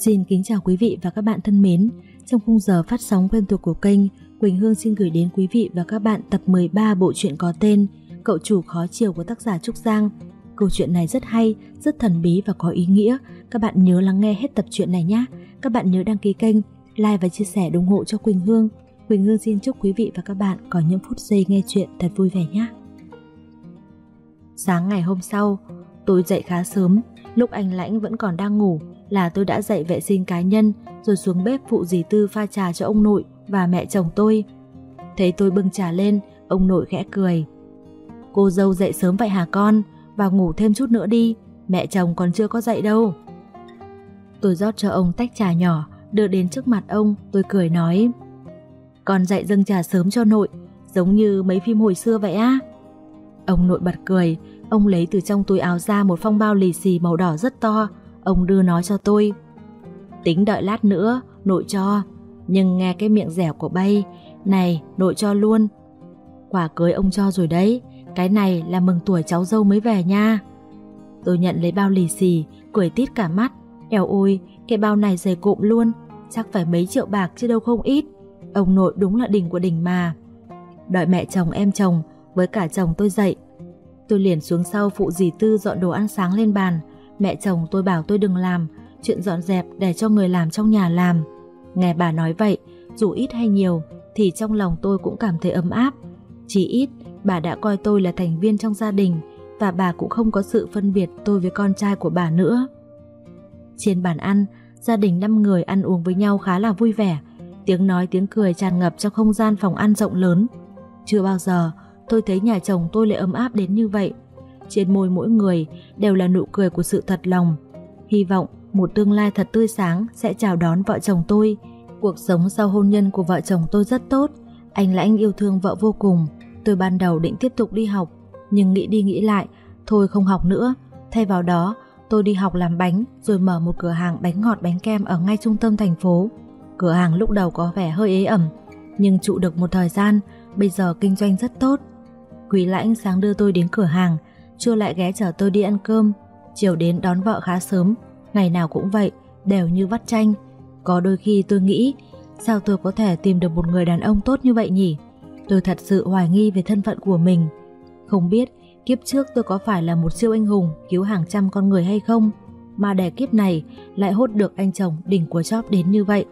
Xin kính chào quý vị và các bạn thân mến. Trong khung giờ phát sóng quen thuộc của kênh, Quỳnh Hương xin gửi đến quý vị và các bạn tập 13 bộ truyện có tên Cậu chủ khó chiều của tác giả Trúc Giang. Câu chuyện này rất hay, rất thần bí và có ý nghĩa. Các bạn nhớ lắng nghe hết tập truyện này nhé. Các bạn nhớ đăng ký kênh, like và chia sẻ ủng hộ cho Quỳnh Hương. Quỳnh Hương xin chúc quý vị và các bạn có những phút giây nghe chuyện thật vui vẻ nhé. Sáng ngày hôm sau, tôi dậy khá sớm, lúc anh Lãnh vẫn còn đang ngủ là tôi đã dậy vệ sinh cá nhân rồi xuống bếp phụ dì Tư pha trà cho ông nội và mẹ chồng tôi. Thấy tôi bưng trà lên, ông nội khẽ cười. Cô dâu dậy sớm vậy hả con? Vào ngủ thêm chút nữa đi, mẹ chồng còn chưa có dậy đâu. Tôi rót cho ông tách trà nhỏ, đưa đến trước mặt ông, tôi cười nói. Con dậy dâng trà sớm cho nội, giống như mấy phim hồi xưa vậy á. Ông nội bật cười, ông lấy từ trong túi áo ra một phong bao lì xì màu đỏ rất to, ông đưa nó cho tôi. Tính đợi lát nữa, nội cho, nhưng nghe cái miệng dẻo của bay, này, nội cho luôn. Quả cưới ông cho rồi đấy, cái này là mừng tuổi cháu dâu mới về nha. Tôi nhận lấy bao lì xì, cười tít cả mắt. Eo ôi, cái bao này dày cụm luôn, chắc phải mấy triệu bạc chứ đâu không ít. Ông nội đúng là đỉnh của đỉnh mà. Đợi mẹ chồng em chồng, với cả chồng tôi dậy. Tôi liền xuống sau phụ dì Tư dọn đồ ăn sáng lên bàn. Mẹ chồng tôi bảo tôi đừng làm, chuyện dọn dẹp để cho người làm trong nhà làm. Nghe bà nói vậy, dù ít hay nhiều, thì trong lòng tôi cũng cảm thấy ấm áp. Chỉ ít, bà đã coi tôi là thành viên trong gia đình và bà cũng không có sự phân biệt tôi với con trai của bà nữa. Trên bàn ăn, gia đình 5 người ăn uống với nhau khá là vui vẻ. Tiếng nói tiếng cười tràn ngập trong không gian phòng ăn rộng lớn. Chưa bao giờ tôi thấy nhà chồng tôi lại ấm áp đến như vậy. Trên môi mỗi người đều là nụ cười của sự thật lòng. Hy vọng một tương lai thật tươi sáng sẽ chào đón vợ chồng tôi. Cuộc sống sau hôn nhân của vợ chồng tôi rất tốt. Anh Lãnh yêu thương vợ vô cùng. Tôi ban đầu định tiếp tục đi học, nhưng nghĩ đi nghĩ lại, thôi không học nữa. Thay vào đó, tôi đi học làm bánh rồi mở một cửa hàng bánh ngọt bánh kem ở ngay trung tâm thành phố. Cửa hàng lúc đầu có vẻ hơi ế ẩm, nhưng trụ được một thời gian, bây giờ kinh doanh rất tốt. Quý lãnh sáng đưa tôi đến cửa hàng, trưa lại ghé chở tôi đi ăn cơm, chiều đến đón vợ khá sớm, ngày nào cũng vậy, đều như vắt chanh. Có đôi khi tôi nghĩ, sao tôi có thể tìm được một người đàn ông tốt như vậy nhỉ? Tôi thật sự hoài nghi về thân phận của mình. Không biết kiếp trước tôi có phải là một siêu anh hùng cứu hàng trăm con người hay không, mà để kiếp này lại hốt được anh chồng đỉnh của chóp đến như vậy.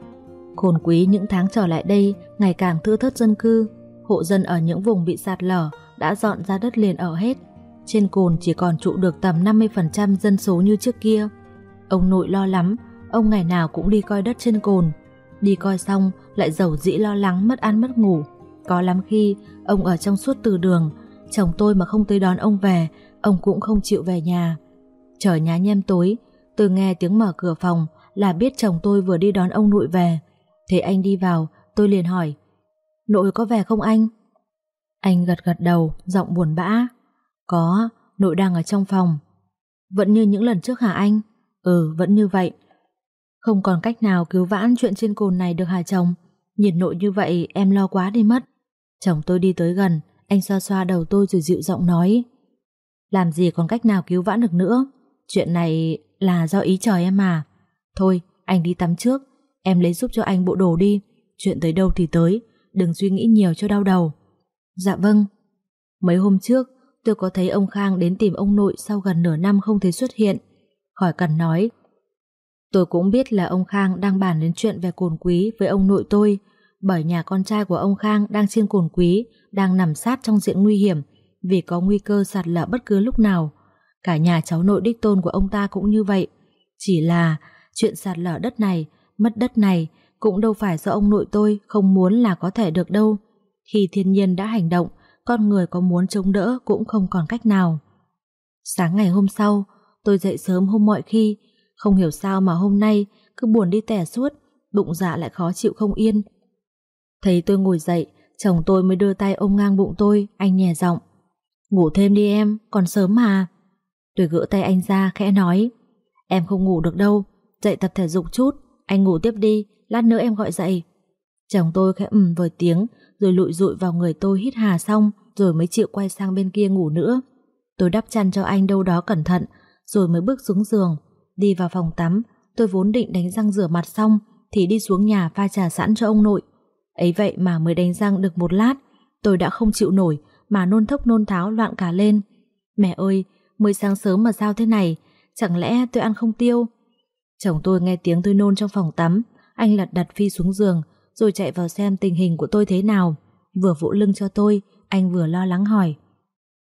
Khôn quý những tháng trở lại đây ngày càng thưa thớt dân cư, hộ dân ở những vùng bị sạt lở đã dọn ra đất liền ở hết. Trên cồn chỉ còn trụ được tầm 50% dân số như trước kia. Ông nội lo lắm, ông ngày nào cũng đi coi đất trên cồn. Đi coi xong lại giàu dĩ lo lắng mất ăn mất ngủ. Có lắm khi ông ở trong suốt từ đường, chồng tôi mà không tới đón ông về, ông cũng không chịu về nhà. Trời nhá nhem tối, từ nghe tiếng mở cửa phòng là biết chồng tôi vừa đi đón ông nội về. Thế anh đi vào, tôi liền hỏi, nội có về không anh? Anh gật gật đầu, giọng buồn bã. Có, nội đang ở trong phòng. Vẫn như những lần trước hả anh? Ừ, vẫn như vậy. Không còn cách nào cứu vãn chuyện trên cồn này được hả chồng? Nhìn nội như vậy em lo quá đi mất. Chồng tôi đi tới gần, anh xoa xoa đầu tôi rồi dịu giọng nói. Làm gì còn cách nào cứu vãn được nữa? Chuyện này là do ý trời em mà. Thôi, anh đi tắm trước, em lấy giúp cho anh bộ đồ đi. Chuyện tới đâu thì tới, đừng suy nghĩ nhiều cho đau đầu. Dạ vâng. Mấy hôm trước, tôi có thấy ông Khang đến tìm ông nội sau gần nửa năm không thấy xuất hiện. Khỏi cần nói. Tôi cũng biết là ông Khang đang bàn đến chuyện về cồn quý với ông nội tôi, bởi nhà con trai của ông Khang đang trên cồn quý, đang nằm sát trong diện nguy hiểm vì có nguy cơ sạt lở bất cứ lúc nào. Cả nhà cháu nội đích tôn của ông ta cũng như vậy. Chỉ là chuyện sạt lở đất này, mất đất này cũng đâu phải do ông nội tôi không muốn là có thể được đâu. Khi thiên nhiên đã hành động, con người có muốn chống đỡ cũng không còn cách nào. Sáng ngày hôm sau, tôi dậy sớm hôm mọi khi, không hiểu sao mà hôm nay cứ buồn đi tẻ suốt, bụng dạ lại khó chịu không yên. Thấy tôi ngồi dậy, chồng tôi mới đưa tay ôm ngang bụng tôi, anh nhẹ giọng. Ngủ thêm đi em, còn sớm mà. Tôi gỡ tay anh ra, khẽ nói. Em không ngủ được đâu, dậy tập thể dục chút, anh ngủ tiếp đi, lát nữa em gọi dậy. Chồng tôi khẽ ừm với tiếng, rồi lụi rụi vào người tôi hít hà xong, rồi mới chịu quay sang bên kia ngủ nữa. Tôi đắp chăn cho anh đâu đó cẩn thận, rồi mới bước xuống giường, đi vào phòng tắm, tôi vốn định đánh răng rửa mặt xong thì đi xuống nhà pha trà sẵn cho ông nội. Ấy vậy mà mới đánh răng được một lát, tôi đã không chịu nổi mà nôn thốc nôn tháo loạn cả lên. Mẹ ơi, mới sáng sớm mà sao thế này, chẳng lẽ tôi ăn không tiêu? Chồng tôi nghe tiếng tôi nôn trong phòng tắm, anh lật đặt phi xuống giường, rồi chạy vào xem tình hình của tôi thế nào. Vừa vỗ lưng cho tôi, anh vừa lo lắng hỏi.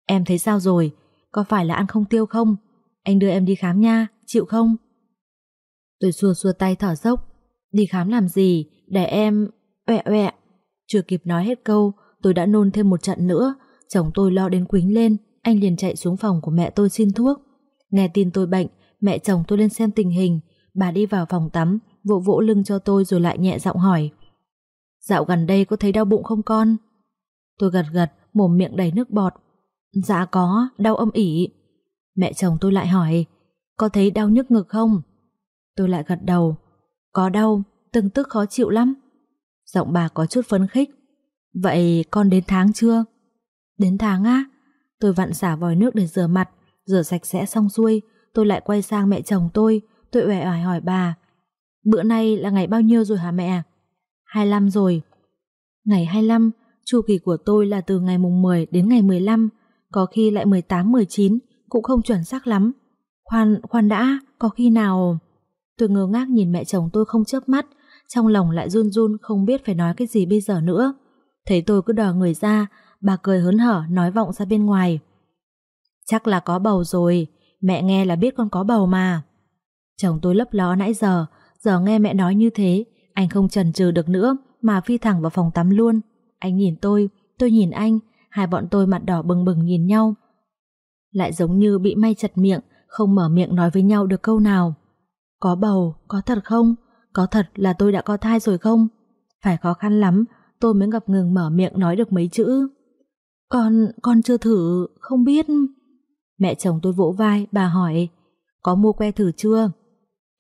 Em thấy sao rồi? Có phải là ăn không tiêu không? Anh đưa em đi khám nha, chịu không? Tôi xua xua tay thở dốc. Đi khám làm gì? Để em... Uẹ uẹ. Chưa kịp nói hết câu, tôi đã nôn thêm một trận nữa. Chồng tôi lo đến quính lên, anh liền chạy xuống phòng của mẹ tôi xin thuốc. Nghe tin tôi bệnh, mẹ chồng tôi lên xem tình hình. Bà đi vào phòng tắm, vỗ vỗ lưng cho tôi rồi lại nhẹ giọng hỏi. Dạo gần đây có thấy đau bụng không con? Tôi gật gật, mồm miệng đầy nước bọt. Dạ có, đau âm ỉ. Mẹ chồng tôi lại hỏi, có thấy đau nhức ngực không? Tôi lại gật đầu, có đau, từng tức khó chịu lắm. Giọng bà có chút phấn khích. Vậy con đến tháng chưa? Đến tháng á? Tôi vặn xả vòi nước để rửa mặt, rửa sạch sẽ xong xuôi, tôi lại quay sang mẹ chồng tôi, tôi uể oải hỏi bà. Bữa nay là ngày bao nhiêu rồi hả mẹ? 25 rồi. Ngày 25, chu kỳ của tôi là từ ngày mùng 10 đến ngày 15, có khi lại 18-19, cũng không chuẩn xác lắm. Khoan, khoan đã, có khi nào... Tôi ngơ ngác nhìn mẹ chồng tôi không chớp mắt, trong lòng lại run run không biết phải nói cái gì bây giờ nữa. Thấy tôi cứ đò người ra, bà cười hớn hở nói vọng ra bên ngoài. Chắc là có bầu rồi, mẹ nghe là biết con có bầu mà. Chồng tôi lấp ló nãy giờ, giờ nghe mẹ nói như thế, anh không chần chừ được nữa mà phi thẳng vào phòng tắm luôn. Anh nhìn tôi, tôi nhìn anh, hai bọn tôi mặt đỏ bừng bừng nhìn nhau. Lại giống như bị may chặt miệng, không mở miệng nói với nhau được câu nào. Có bầu, có thật không? Có thật là tôi đã có thai rồi không? Phải khó khăn lắm, tôi mới ngập ngừng mở miệng nói được mấy chữ. Con, con chưa thử, không biết. Mẹ chồng tôi vỗ vai, bà hỏi, có mua que thử chưa?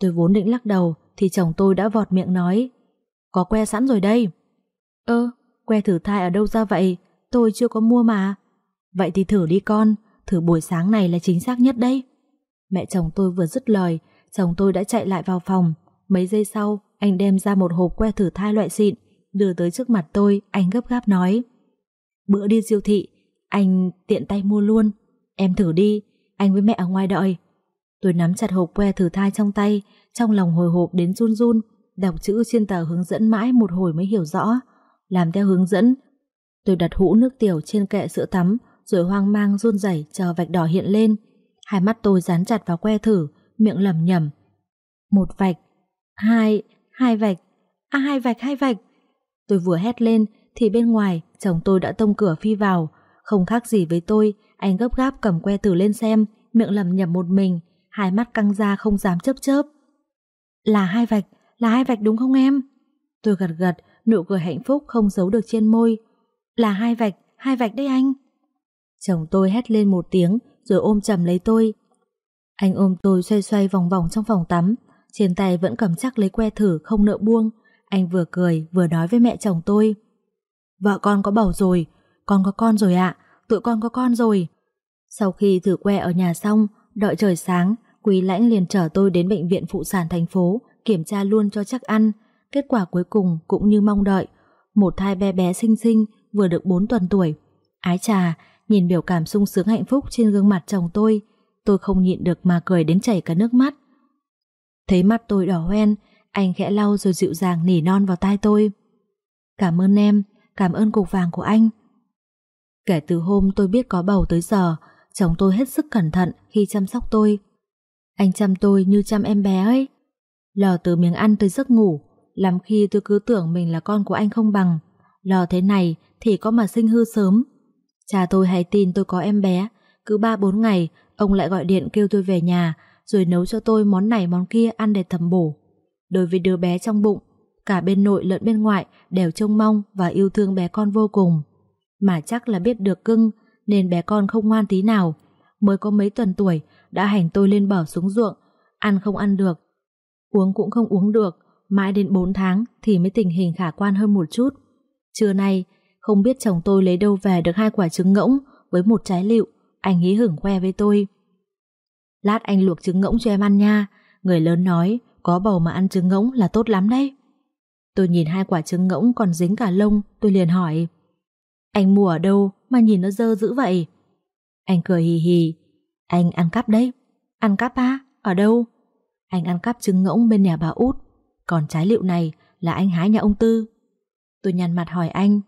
Tôi vốn định lắc đầu, thì chồng tôi đã vọt miệng nói, có que sẵn rồi đây. Ơ, que thử thai ở đâu ra vậy? Tôi chưa có mua mà. Vậy thì thử đi con, thử buổi sáng này là chính xác nhất đây Mẹ chồng tôi vừa dứt lời, chồng tôi đã chạy lại vào phòng. Mấy giây sau, anh đem ra một hộp que thử thai loại xịn, đưa tới trước mặt tôi, anh gấp gáp nói. Bữa đi siêu thị, anh tiện tay mua luôn. Em thử đi, anh với mẹ ở ngoài đợi. Tôi nắm chặt hộp que thử thai trong tay, trong lòng hồi hộp đến run run, đọc chữ trên tờ hướng dẫn mãi một hồi mới hiểu rõ. Làm theo hướng dẫn, tôi đặt hũ nước tiểu trên kệ sữa tắm, rồi hoang mang run rẩy chờ vạch đỏ hiện lên. Hai mắt tôi dán chặt vào que thử, miệng lẩm nhẩm. Một vạch, hai, hai vạch, à hai vạch, hai vạch. Tôi vừa hét lên thì bên ngoài chồng tôi đã tông cửa phi vào, không khác gì với tôi, anh gấp gáp cầm que thử lên xem, miệng lẩm nhẩm một mình, hai mắt căng ra không dám chớp chớp. Là hai vạch, là hai vạch đúng không em? Tôi gật gật, nụ cười hạnh phúc không giấu được trên môi. Là hai vạch, hai vạch đấy anh. Chồng tôi hét lên một tiếng rồi ôm chầm lấy tôi. Anh ôm tôi xoay xoay vòng vòng trong phòng tắm, trên tay vẫn cầm chắc lấy que thử không nợ buông. Anh vừa cười vừa nói với mẹ chồng tôi. Vợ con có bầu rồi, con có con rồi ạ, tụi con có con rồi. Sau khi thử que ở nhà xong, đợi trời sáng, Quý Lãnh liền chở tôi đến bệnh viện phụ sản thành phố, kiểm tra luôn cho chắc ăn. Kết quả cuối cùng cũng như mong đợi. Một thai bé bé xinh xinh, vừa được 4 tuần tuổi. Ái trà, nhìn biểu cảm sung sướng hạnh phúc trên gương mặt chồng tôi, tôi không nhịn được mà cười đến chảy cả nước mắt. Thấy mắt tôi đỏ hoen, anh khẽ lau rồi dịu dàng nỉ non vào tai tôi. Cảm ơn em, cảm ơn cục vàng của anh. Kể từ hôm tôi biết có bầu tới giờ, chồng tôi hết sức cẩn thận khi chăm sóc tôi. Anh chăm tôi như chăm em bé ấy. Lò từ miếng ăn tới giấc ngủ, làm khi tôi cứ tưởng mình là con của anh không bằng. Lò thế này thì có mà sinh hư sớm. Cha tôi hay tin tôi có em bé, cứ 3-4 ngày ông lại gọi điện kêu tôi về nhà rồi nấu cho tôi món này món kia ăn để thầm bổ. Đối với đứa bé trong bụng, cả bên nội lẫn bên ngoại đều trông mong và yêu thương bé con vô cùng. Mà chắc là biết được cưng nên bé con không ngoan tí nào. Mới có mấy tuần tuổi đã hành tôi lên bờ xuống ruộng, ăn không ăn được, uống cũng không uống được, mãi đến 4 tháng thì mới tình hình khả quan hơn một chút. Trưa nay, không biết chồng tôi lấy đâu về được hai quả trứng ngỗng với một trái lựu, anh hí hửng khoe với tôi. Lát anh luộc trứng ngỗng cho em ăn nha, người lớn nói có bầu mà ăn trứng ngỗng là tốt lắm đấy. Tôi nhìn hai quả trứng ngỗng còn dính cả lông, tôi liền hỏi. Anh mua ở đâu mà nhìn nó dơ dữ vậy? Anh cười hì hì. Anh ăn cắp đấy. Ăn cắp á? Ở đâu? Anh ăn cắp trứng ngỗng bên nhà bà út. Còn trái liệu này là anh hái nhà ông Tư. Tôi nhăn mặt hỏi anh.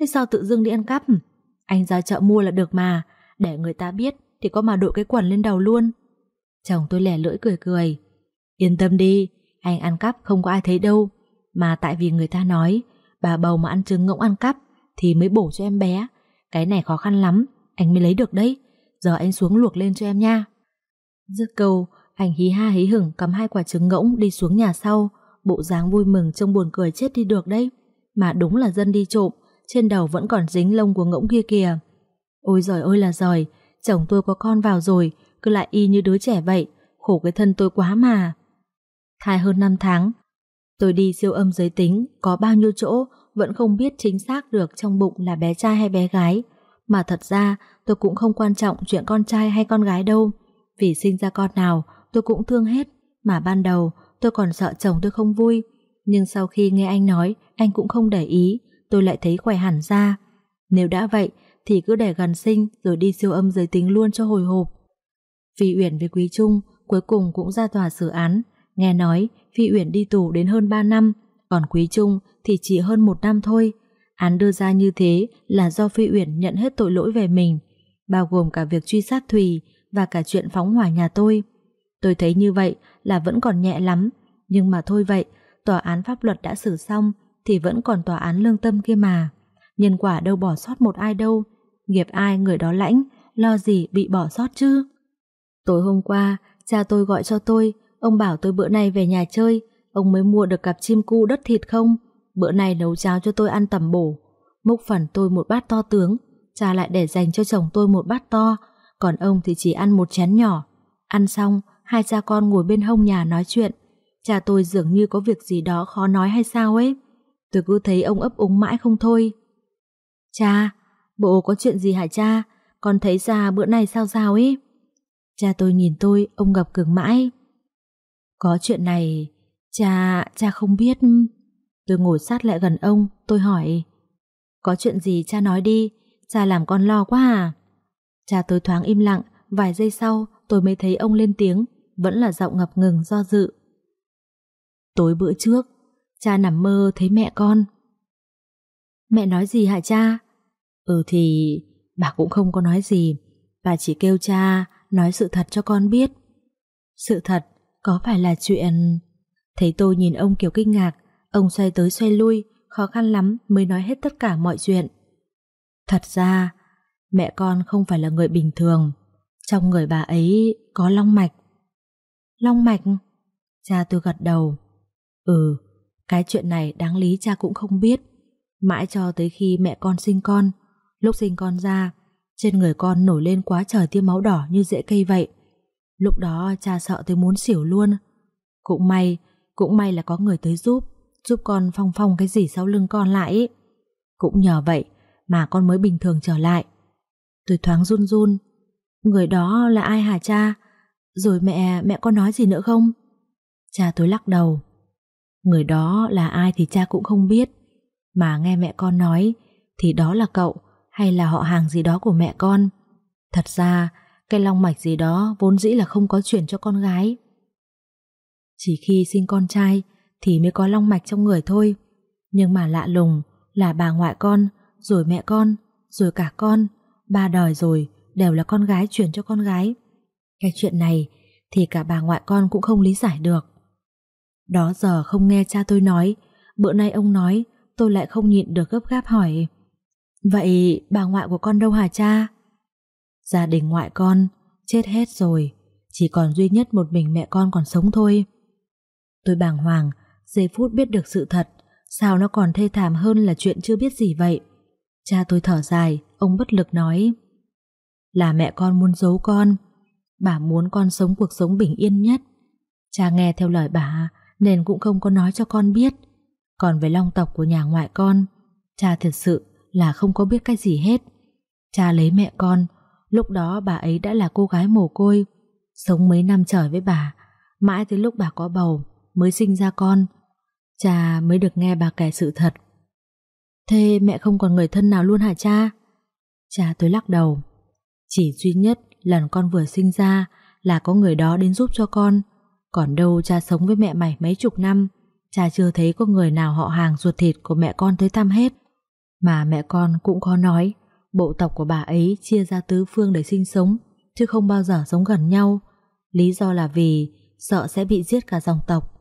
Thế sao tự dưng đi ăn cắp? Anh ra chợ mua là được mà. Để người ta biết thì có mà đội cái quần lên đầu luôn. Chồng tôi lẻ lưỡi cười cười. Yên tâm đi, anh ăn cắp không có ai thấy đâu. Mà tại vì người ta nói bà bầu mà ăn trứng ngỗng ăn cắp thì mới bổ cho em bé. Cái này khó khăn lắm, anh mới lấy được đấy. Giờ anh xuống luộc lên cho em nha. Dứt câu, anh hí ha hí hửng cầm hai quả trứng ngỗng đi xuống nhà sau. Bộ dáng vui mừng trông buồn cười chết đi được đấy. Mà đúng là dân đi trộm, trên đầu vẫn còn dính lông của ngỗng kia kìa. Ôi giời ơi là giời, chồng tôi có con vào rồi, cứ lại y như đứa trẻ vậy, khổ cái thân tôi quá mà. Thai hơn 5 tháng, tôi đi siêu âm giới tính, có bao nhiêu chỗ, vẫn không biết chính xác được trong bụng là bé trai hay bé gái. Mà thật ra tôi cũng không quan trọng chuyện con trai hay con gái đâu. Vì sinh ra con nào tôi cũng thương hết. Mà ban đầu tôi còn sợ chồng tôi không vui. Nhưng sau khi nghe anh nói anh cũng không để ý. Tôi lại thấy khỏe hẳn ra. Nếu đã vậy thì cứ để gần sinh rồi đi siêu âm giới tính luôn cho hồi hộp. Phi Uyển với Quý Trung cuối cùng cũng ra tòa xử án. Nghe nói Phi Uyển đi tù đến hơn 3 năm, còn Quý Trung thì chỉ hơn một năm thôi. Án đưa ra như thế là do Phi Uyển nhận hết tội lỗi về mình, bao gồm cả việc truy sát Thùy và cả chuyện phóng hỏa nhà tôi. Tôi thấy như vậy là vẫn còn nhẹ lắm, nhưng mà thôi vậy, tòa án pháp luật đã xử xong thì vẫn còn tòa án lương tâm kia mà. Nhân quả đâu bỏ sót một ai đâu, nghiệp ai người đó lãnh, lo gì bị bỏ sót chứ. Tối hôm qua, cha tôi gọi cho tôi, ông bảo tôi bữa nay về nhà chơi, ông mới mua được cặp chim cu đất thịt không? Bữa nay nấu cháo cho tôi ăn tầm bổ. Múc phần tôi một bát to tướng Cha lại để dành cho chồng tôi một bát to. Còn ông thì chỉ ăn một chén nhỏ. Ăn xong, Hai cha con ngồi bên hông nhà nói chuyện. Cha tôi dường như có việc gì đó khó nói hay sao ấy? Tôi cứ thấy ông ấp úng mãi không thôi. Cha, Bộ có chuyện gì hả cha? Con thấy ra bữa nay sao sao ấy? Cha tôi nhìn tôi, Ông gặp cường mãi. Có chuyện này Cha, cha không biết Tôi ngồi sát lại gần ông, tôi hỏi Có chuyện gì cha nói đi, cha làm con lo quá à? Cha tôi thoáng im lặng, vài giây sau tôi mới thấy ông lên tiếng, vẫn là giọng ngập ngừng do dự. Tối bữa trước, cha nằm mơ thấy mẹ con. Mẹ nói gì hả cha? Ừ thì bà cũng không có nói gì, bà chỉ kêu cha nói sự thật cho con biết. Sự thật có phải là chuyện... Thấy tôi nhìn ông kiểu kinh ngạc, Ông xoay tới xoay lui, khó khăn lắm mới nói hết tất cả mọi chuyện. Thật ra, mẹ con không phải là người bình thường. Trong người bà ấy có long mạch. Long mạch? Cha tôi gật đầu. Ừ, cái chuyện này đáng lý cha cũng không biết. Mãi cho tới khi mẹ con sinh con, lúc sinh con ra, trên người con nổi lên quá trời tia máu đỏ như rễ cây vậy. Lúc đó cha sợ tới muốn xỉu luôn. Cũng may, cũng may là có người tới giúp giúp con phong phong cái gì sau lưng con lại. Cũng nhờ vậy mà con mới bình thường trở lại. Tôi thoáng run run. Người đó là ai hả cha? Rồi mẹ, mẹ có nói gì nữa không? Cha tôi lắc đầu. Người đó là ai thì cha cũng không biết. Mà nghe mẹ con nói thì đó là cậu hay là họ hàng gì đó của mẹ con. Thật ra cái long mạch gì đó vốn dĩ là không có chuyển cho con gái. Chỉ khi sinh con trai thì mới có long mạch trong người thôi. Nhưng mà lạ lùng là bà ngoại con, rồi mẹ con, rồi cả con, ba đời rồi đều là con gái chuyển cho con gái. Cái chuyện này thì cả bà ngoại con cũng không lý giải được. Đó giờ không nghe cha tôi nói, bữa nay ông nói, tôi lại không nhịn được gấp gáp hỏi. Vậy bà ngoại của con đâu hả cha? Gia đình ngoại con chết hết rồi, chỉ còn duy nhất một mình mẹ con còn sống thôi. Tôi bàng hoàng, Giây phút biết được sự thật, Sao nó còn thê thảm hơn là chuyện chưa biết gì vậy? Cha tôi thở dài, Ông bất lực nói. Là mẹ con muốn giấu con, Bà muốn con sống cuộc sống bình yên nhất. Cha nghe theo lời bà, Nên cũng không có nói cho con biết. Còn về long tộc của nhà ngoại con, Cha thật sự là không có biết cái gì hết. Cha lấy mẹ con, Lúc đó bà ấy đã là cô gái mồ côi. Sống mấy năm trời với bà, Mãi tới lúc bà có bầu mới sinh ra con. Cha mới được nghe bà kể sự thật. Thế mẹ không còn người thân nào luôn hả cha? Cha tôi lắc đầu. Chỉ duy nhất lần con vừa sinh ra là có người đó đến giúp cho con. Còn đâu cha sống với mẹ mày mấy chục năm, cha chưa thấy có người nào họ hàng ruột thịt của mẹ con tới thăm hết. Mà mẹ con cũng có nói, bộ tộc của bà ấy chia ra tứ phương để sinh sống, chứ không bao giờ sống gần nhau. Lý do là vì sợ sẽ bị giết cả dòng tộc.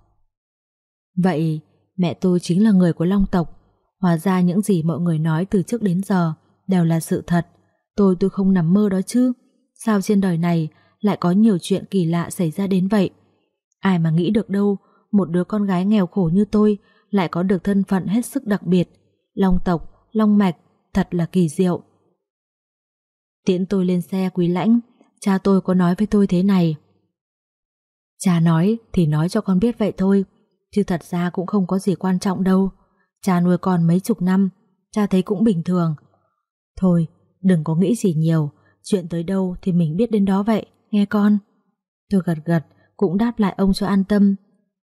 Vậy, mẹ tôi chính là người của Long tộc. Hóa ra những gì mọi người nói từ trước đến giờ đều là sự thật. Tôi tôi không nằm mơ đó chứ. Sao trên đời này lại có nhiều chuyện kỳ lạ xảy ra đến vậy? Ai mà nghĩ được đâu, một đứa con gái nghèo khổ như tôi lại có được thân phận hết sức đặc biệt. Long tộc, long mạch, thật là kỳ diệu. Tiễn tôi lên xe quý lãnh, cha tôi có nói với tôi thế này. Cha nói thì nói cho con biết vậy thôi, chứ thật ra cũng không có gì quan trọng đâu. Cha nuôi con mấy chục năm, cha thấy cũng bình thường. Thôi, đừng có nghĩ gì nhiều, chuyện tới đâu thì mình biết đến đó vậy, nghe con. Tôi gật gật, cũng đáp lại ông cho an tâm.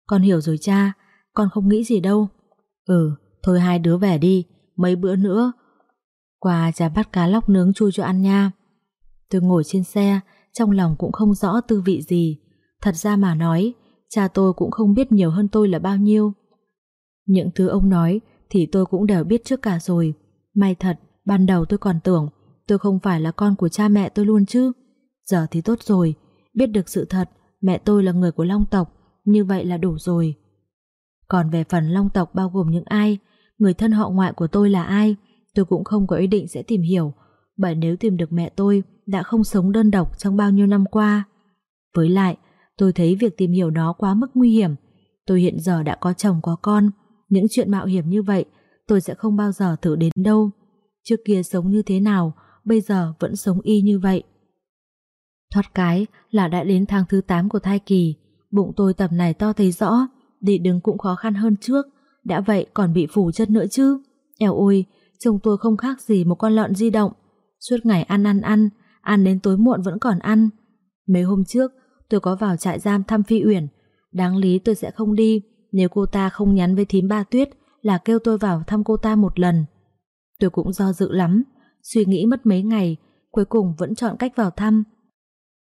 Con hiểu rồi cha, con không nghĩ gì đâu. Ừ, thôi hai đứa về đi, mấy bữa nữa. Qua cha bắt cá lóc nướng chui cho ăn nha. Tôi ngồi trên xe, trong lòng cũng không rõ tư vị gì. Thật ra mà nói, cha tôi cũng không biết nhiều hơn tôi là bao nhiêu. Những thứ ông nói thì tôi cũng đều biết trước cả rồi. May thật, ban đầu tôi còn tưởng tôi không phải là con của cha mẹ tôi luôn chứ. Giờ thì tốt rồi, biết được sự thật, mẹ tôi là người của Long tộc, như vậy là đủ rồi. Còn về phần Long tộc bao gồm những ai, người thân họ ngoại của tôi là ai, tôi cũng không có ý định sẽ tìm hiểu, bởi nếu tìm được mẹ tôi đã không sống đơn độc trong bao nhiêu năm qua. Với lại, tôi thấy việc tìm hiểu nó quá mức nguy hiểm. Tôi hiện giờ đã có chồng có con, những chuyện mạo hiểm như vậy tôi sẽ không bao giờ thử đến đâu. Trước kia sống như thế nào, bây giờ vẫn sống y như vậy. Thoát cái là đã đến tháng thứ 8 của thai kỳ, bụng tôi tầm này to thấy rõ, đi đứng cũng khó khăn hơn trước, đã vậy còn bị phủ chân nữa chứ. Eo ôi, chồng tôi không khác gì một con lợn di động, suốt ngày ăn ăn ăn, ăn đến tối muộn vẫn còn ăn. Mấy hôm trước, tôi có vào trại giam thăm Phi Uyển, đáng lý tôi sẽ không đi nếu cô ta không nhắn với thím ba tuyết là kêu tôi vào thăm cô ta một lần. Tôi cũng do dự lắm, suy nghĩ mất mấy ngày, cuối cùng vẫn chọn cách vào thăm.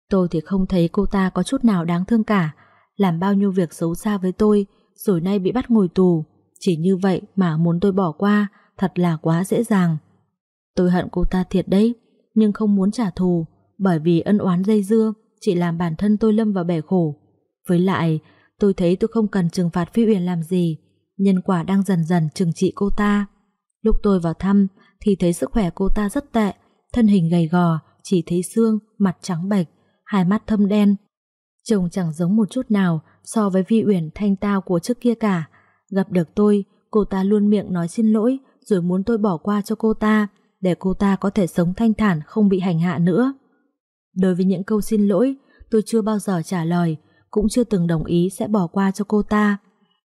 Tôi thì không thấy cô ta có chút nào đáng thương cả, làm bao nhiêu việc xấu xa với tôi, rồi nay bị bắt ngồi tù. Chỉ như vậy mà muốn tôi bỏ qua, thật là quá dễ dàng. Tôi hận cô ta thiệt đấy, nhưng không muốn trả thù, bởi vì ân oán dây dưa chỉ làm bản thân tôi lâm vào bể khổ. Với lại, tôi thấy tôi không cần trừng phạt Phi Uyển làm gì, nhân quả đang dần dần trừng trị cô ta. Lúc tôi vào thăm thì thấy sức khỏe cô ta rất tệ, thân hình gầy gò, chỉ thấy xương, mặt trắng bệch, hai mắt thâm đen. Trông chẳng giống một chút nào so với Vi Uyển thanh tao của trước kia cả. Gặp được tôi, cô ta luôn miệng nói xin lỗi rồi muốn tôi bỏ qua cho cô ta để cô ta có thể sống thanh thản không bị hành hạ nữa. Đối với những câu xin lỗi, tôi chưa bao giờ trả lời, cũng chưa từng đồng ý sẽ bỏ qua cho cô ta.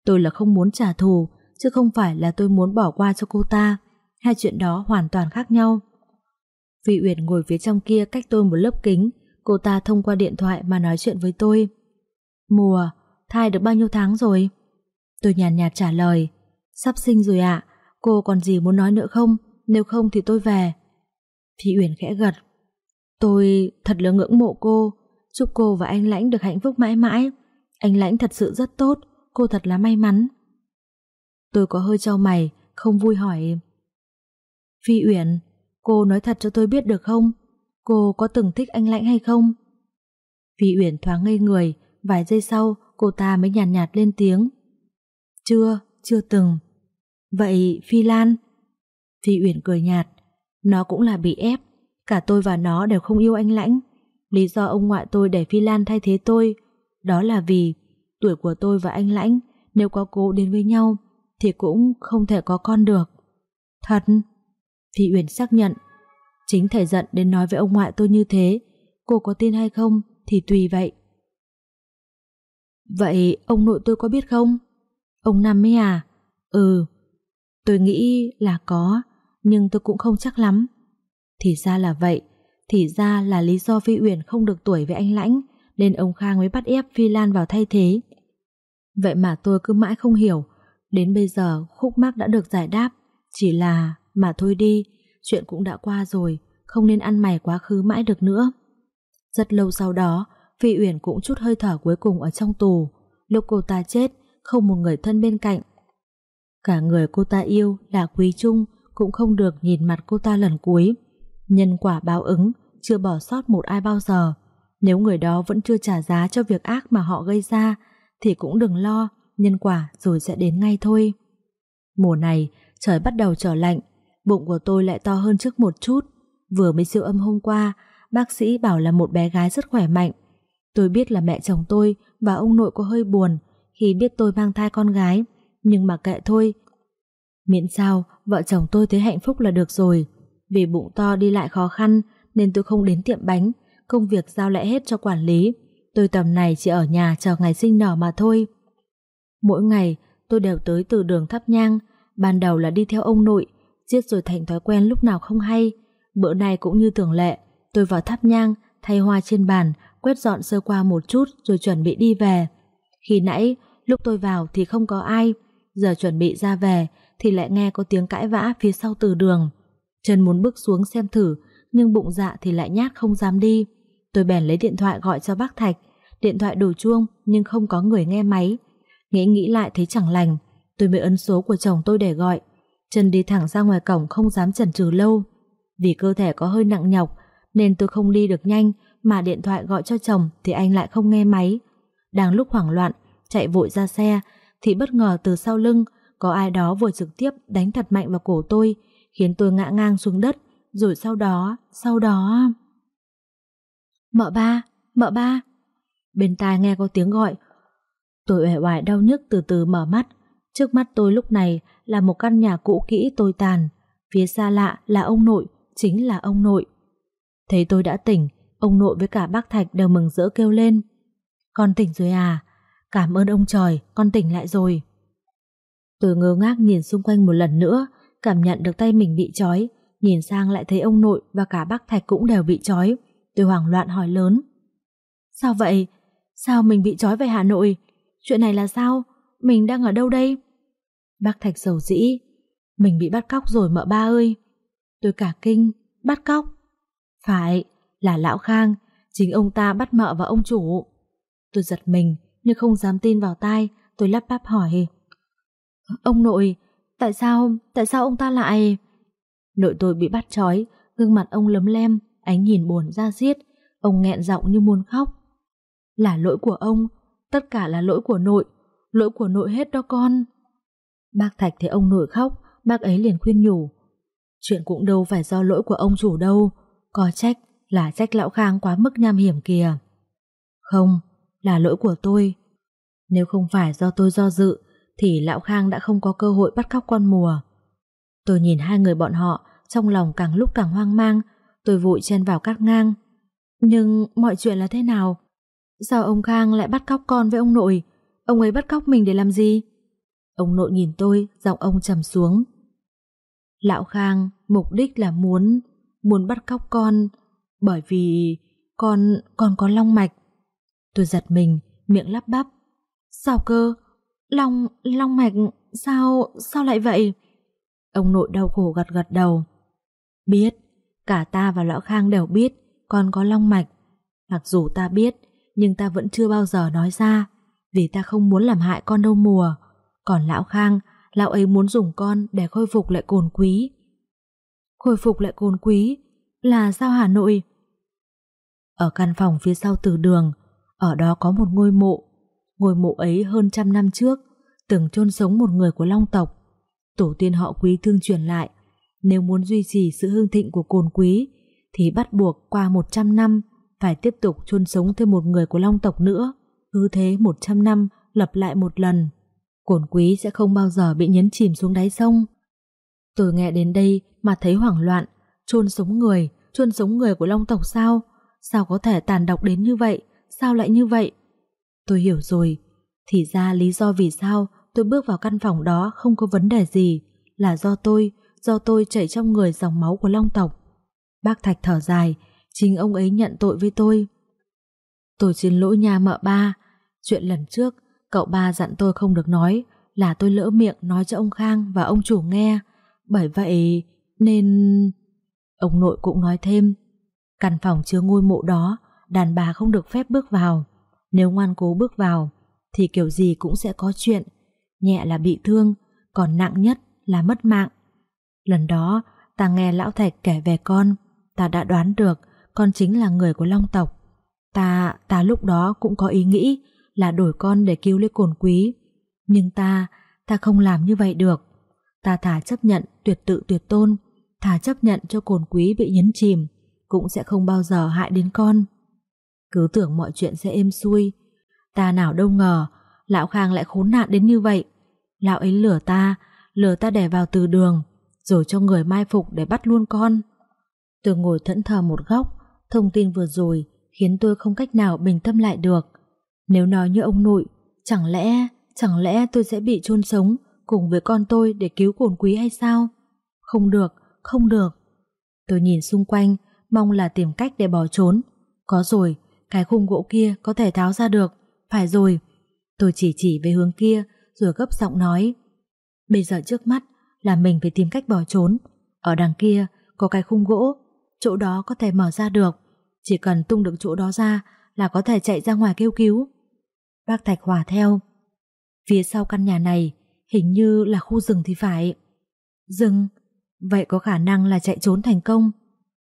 Tôi là không muốn trả thù, chứ không phải là tôi muốn bỏ qua cho cô ta. Hai chuyện đó hoàn toàn khác nhau. Vị Uyển ngồi phía trong kia cách tôi một lớp kính, cô ta thông qua điện thoại mà nói chuyện với tôi. Mùa, thai được bao nhiêu tháng rồi? Tôi nhàn nhạt, nhạt trả lời, sắp sinh rồi ạ, cô còn gì muốn nói nữa không? Nếu không thì tôi về. Phi Uyển khẽ gật. Tôi thật là ngưỡng mộ cô, chúc cô và anh Lãnh được hạnh phúc mãi mãi. Anh Lãnh thật sự rất tốt, cô thật là may mắn. Tôi có hơi trao mày, không vui hỏi. Phi Uyển, cô nói thật cho tôi biết được không? Cô có từng thích anh Lãnh hay không? Phi Uyển thoáng ngây người, vài giây sau cô ta mới nhàn nhạt, nhạt lên tiếng. Chưa, chưa từng. Vậy Phi Lan? Phi Uyển cười nhạt, nó cũng là bị ép, cả tôi và nó đều không yêu anh Lãnh. Lý do ông ngoại tôi để Phi Lan thay thế tôi, đó là vì tuổi của tôi và anh Lãnh nếu có cố đến với nhau thì cũng không thể có con được. Thật? Phi Uyển xác nhận. Chính thầy giận đến nói với ông ngoại tôi như thế, cô có tin hay không thì tùy vậy. Vậy ông nội tôi có biết không? Ông Năm ấy à? Ừ, tôi nghĩ là có, nhưng tôi cũng không chắc lắm. Thì ra là vậy, thì ra là lý do Phi Uyển không được tuổi với anh Lãnh, nên ông Khang mới bắt ép Phi Lan vào thay thế. Vậy mà tôi cứ mãi không hiểu, đến bây giờ khúc mắc đã được giải đáp, chỉ là mà thôi đi, chuyện cũng đã qua rồi, không nên ăn mày quá khứ mãi được nữa. Rất lâu sau đó, Phi Uyển cũng chút hơi thở cuối cùng ở trong tù, lúc cô ta chết, không một người thân bên cạnh. Cả người cô ta yêu là Quý Trung cũng không được nhìn mặt cô ta lần cuối. Nhân quả báo ứng, chưa bỏ sót một ai bao giờ. Nếu người đó vẫn chưa trả giá cho việc ác mà họ gây ra, thì cũng đừng lo, nhân quả rồi sẽ đến ngay thôi. Mùa này, trời bắt đầu trở lạnh, bụng của tôi lại to hơn trước một chút. Vừa mới siêu âm hôm qua, bác sĩ bảo là một bé gái rất khỏe mạnh. Tôi biết là mẹ chồng tôi và ông nội có hơi buồn khi biết tôi mang thai con gái, nhưng mà kệ thôi. Miễn sao, vợ chồng tôi thấy hạnh phúc là được rồi. Vì bụng to đi lại khó khăn nên tôi không đến tiệm bánh, công việc giao lại hết cho quản lý. Tôi tầm này chỉ ở nhà chờ ngày sinh nở mà thôi. Mỗi ngày tôi đều tới từ đường thắp nhang, ban đầu là đi theo ông nội, giết rồi thành thói quen lúc nào không hay. Bữa nay cũng như thường lệ, tôi vào thắp nhang, thay hoa trên bàn, quét dọn sơ qua một chút rồi chuẩn bị đi về. Khi nãy, lúc tôi vào thì không có ai, giờ chuẩn bị ra về thì lại nghe có tiếng cãi vã phía sau từ đường. Chân muốn bước xuống xem thử, nhưng bụng dạ thì lại nhát không dám đi. Tôi bèn lấy điện thoại gọi cho bác Thạch, điện thoại đổ chuông nhưng không có người nghe máy. Nghĩ nghĩ lại thấy chẳng lành, tôi mới ấn số của chồng tôi để gọi. Chân đi thẳng ra ngoài cổng không dám chần chừ lâu. Vì cơ thể có hơi nặng nhọc nên tôi không đi được nhanh mà điện thoại gọi cho chồng thì anh lại không nghe máy. Đang lúc hoảng loạn, chạy vội ra xe thì bất ngờ từ sau lưng có ai đó vừa trực tiếp đánh thật mạnh vào cổ tôi khiến tôi ngã ngang xuống đất rồi sau đó, sau đó... Mợ ba, mợ ba. Bên tai nghe có tiếng gọi. Tôi uể oải đau nhức từ từ mở mắt. Trước mắt tôi lúc này là một căn nhà cũ kỹ tồi tàn. Phía xa lạ là ông nội, chính là ông nội. Thấy tôi đã tỉnh, ông nội với cả bác Thạch đều mừng rỡ kêu lên. Con tỉnh rồi à? Cảm ơn ông trời, con tỉnh lại rồi. Tôi ngơ ngác nhìn xung quanh một lần nữa, cảm nhận được tay mình bị trói, nhìn sang lại thấy ông nội và cả bác Thạch cũng đều bị trói. Tôi hoảng loạn hỏi lớn. Sao vậy? Sao mình bị trói về Hà Nội? Chuyện này là sao? Mình đang ở đâu đây? Bác Thạch sầu dĩ. Mình bị bắt cóc rồi mợ ba ơi. Tôi cả kinh. Bắt cóc? Phải, là Lão Khang. Chính ông ta bắt mợ và ông chủ. Tôi giật mình, nhưng không dám tin vào tai. Tôi lắp bắp hỏi. Ông nội, tại sao, tại sao ông ta lại... Nội tôi bị bắt trói, gương mặt ông lấm lem, ánh nhìn buồn ra giết, ông nghẹn giọng như muốn khóc. Là lỗi của ông, tất cả là lỗi của nội, lỗi của nội hết đó con. Bác Thạch thấy ông nội khóc, bác ấy liền khuyên nhủ. Chuyện cũng đâu phải do lỗi của ông chủ đâu, có trách là trách lão Khang quá mức nham hiểm kìa. Không, là lỗi của tôi. Nếu không phải do tôi do dự, thì lão Khang đã không có cơ hội bắt cóc con mùa. Tôi nhìn hai người bọn họ, trong lòng càng lúc càng hoang mang, tôi vội chen vào cắt ngang. Nhưng mọi chuyện là thế nào? Sao ông Khang lại bắt cóc con với ông nội? Ông ấy bắt cóc mình để làm gì? Ông nội nhìn tôi, giọng ông trầm xuống. Lão Khang mục đích là muốn, muốn bắt cóc con, bởi vì con, con có long mạch. Tôi giật mình, miệng lắp bắp. Sao cơ? Long, long mạch, sao, sao lại vậy? Ông nội đau khổ gật gật đầu. Biết, cả ta và Lão Khang đều biết con có long mạch. Mặc dù ta biết, nhưng ta vẫn chưa bao giờ nói ra, vì ta không muốn làm hại con đâu mùa. Còn Lão Khang, Lão ấy muốn dùng con để khôi phục lại cồn quý. Khôi phục lại cồn quý? Là sao Hà Nội? Ở căn phòng phía sau từ đường, ở đó có một ngôi mộ. Ngôi mộ ấy hơn trăm năm trước, từng chôn sống một người của Long tộc tổ tiên họ quý thương truyền lại, nếu muốn duy trì sự hương thịnh của cồn quý, thì bắt buộc qua 100 năm phải tiếp tục chôn sống thêm một người của long tộc nữa. Cứ thế 100 năm lặp lại một lần. Cồn quý sẽ không bao giờ bị nhấn chìm xuống đáy sông. Tôi nghe đến đây mà thấy hoảng loạn, chôn sống người, chôn sống người của long tộc sao? Sao có thể tàn độc đến như vậy? Sao lại như vậy? Tôi hiểu rồi, thì ra lý do vì sao tôi bước vào căn phòng đó không có vấn đề gì, là do tôi, do tôi chảy trong người dòng máu của long tộc. Bác Thạch thở dài, chính ông ấy nhận tội với tôi. Tôi xin lỗi nhà mợ ba, chuyện lần trước cậu ba dặn tôi không được nói, là tôi lỡ miệng nói cho ông Khang và ông chủ nghe. Bởi vậy nên... Ông nội cũng nói thêm, căn phòng chứa ngôi mộ đó, đàn bà không được phép bước vào. Nếu ngoan cố bước vào, thì kiểu gì cũng sẽ có chuyện. Nhẹ là bị thương, còn nặng nhất là mất mạng. Lần đó, ta nghe Lão Thạch kể về con, ta đã đoán được con chính là người của Long tộc. Ta, ta lúc đó cũng có ý nghĩ là đổi con để cứu lấy cồn quý. Nhưng ta, ta không làm như vậy được. Ta thả chấp nhận tuyệt tự tuyệt tôn, thả chấp nhận cho cồn quý bị nhấn chìm, cũng sẽ không bao giờ hại đến con. Cứ tưởng mọi chuyện sẽ êm xuôi, ta nào đâu ngờ, lão Khang lại khốn nạn đến như vậy. Lão ấy lừa ta, lừa ta đè vào từ đường, rồi cho người mai phục để bắt luôn con. Tôi ngồi thẫn thờ một góc, thông tin vừa rồi khiến tôi không cách nào bình tâm lại được. Nếu nói như ông nội, chẳng lẽ, chẳng lẽ tôi sẽ bị chôn sống cùng với con tôi để cứu cồn quý hay sao? Không được, không được. Tôi nhìn xung quanh, mong là tìm cách để bỏ trốn. Có rồi, cái khung gỗ kia có thể tháo ra được. Phải rồi. Tôi chỉ chỉ về hướng kia, rồi gấp giọng nói. Bây giờ trước mắt là mình phải tìm cách bỏ trốn. Ở đằng kia có cái khung gỗ, chỗ đó có thể mở ra được. Chỉ cần tung được chỗ đó ra là có thể chạy ra ngoài kêu cứu. Bác Thạch hòa theo. Phía sau căn nhà này hình như là khu rừng thì phải. Rừng? Vậy có khả năng là chạy trốn thành công.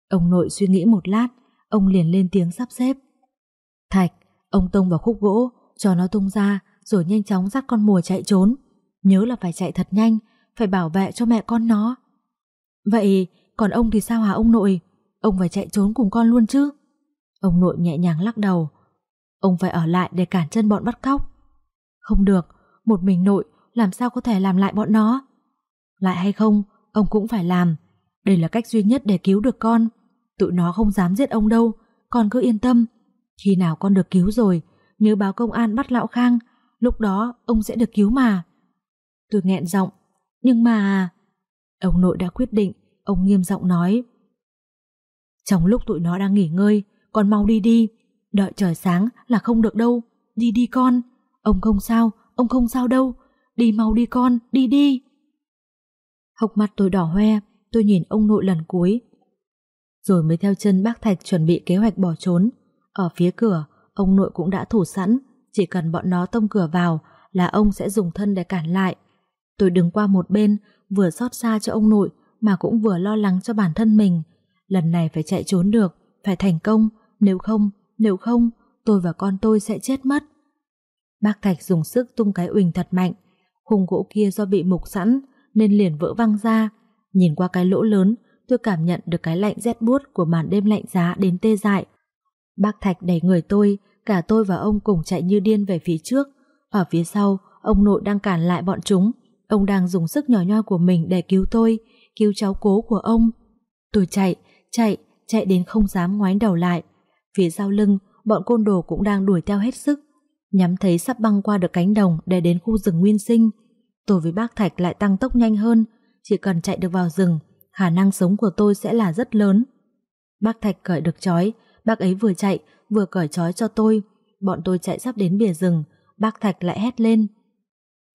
Ông nội suy nghĩ một lát, ông liền lên tiếng sắp xếp. Thạch, ông tông vào khúc gỗ, cho nó tung ra, rồi nhanh chóng dắt con mùa chạy trốn. Nhớ là phải chạy thật nhanh, phải bảo vệ cho mẹ con nó. Vậy, còn ông thì sao hả ông nội? Ông phải chạy trốn cùng con luôn chứ? Ông nội nhẹ nhàng lắc đầu. Ông phải ở lại để cản chân bọn bắt cóc. Không được, một mình nội làm sao có thể làm lại bọn nó? Lại hay không, ông cũng phải làm. Đây là cách duy nhất để cứu được con. Tụi nó không dám giết ông đâu, con cứ yên tâm. Khi nào con được cứu rồi, nhớ báo công an bắt lão Khang, lúc đó ông sẽ được cứu mà. Tôi nghẹn giọng, nhưng mà... Ông nội đã quyết định, ông nghiêm giọng nói. Trong lúc tụi nó đang nghỉ ngơi, con mau đi đi. Đợi trời sáng là không được đâu. Đi đi con. Ông không sao, ông không sao đâu. Đi mau đi con, đi đi. Hộc mặt tôi đỏ hoe, tôi nhìn ông nội lần cuối. Rồi mới theo chân bác Thạch chuẩn bị kế hoạch bỏ trốn. Ở phía cửa, ông nội cũng đã thủ sẵn, chỉ cần bọn nó tông cửa vào là ông sẽ dùng thân để cản lại. Tôi đứng qua một bên, vừa xót xa cho ông nội mà cũng vừa lo lắng cho bản thân mình. Lần này phải chạy trốn được, phải thành công, nếu không, nếu không, tôi và con tôi sẽ chết mất. Bác Thạch dùng sức tung cái uỳnh thật mạnh, khung gỗ kia do bị mục sẵn nên liền vỡ văng ra. Nhìn qua cái lỗ lớn, tôi cảm nhận được cái lạnh rét buốt của màn đêm lạnh giá đến tê dại. Bác Thạch đẩy người tôi, cả tôi và ông cùng chạy như điên về phía trước. Ở phía sau, ông nội đang cản lại bọn chúng. Ông đang dùng sức nhỏ nhoi của mình để cứu tôi, cứu cháu cố của ông. Tôi chạy, chạy, chạy đến không dám ngoái đầu lại. Phía sau lưng, bọn côn đồ cũng đang đuổi theo hết sức. Nhắm thấy sắp băng qua được cánh đồng để đến khu rừng nguyên sinh. Tôi với bác Thạch lại tăng tốc nhanh hơn. Chỉ cần chạy được vào rừng, khả năng sống của tôi sẽ là rất lớn. Bác Thạch cởi được chói, bác ấy vừa chạy, vừa cởi trói cho tôi. Bọn tôi chạy sắp đến bìa rừng, bác Thạch lại hét lên.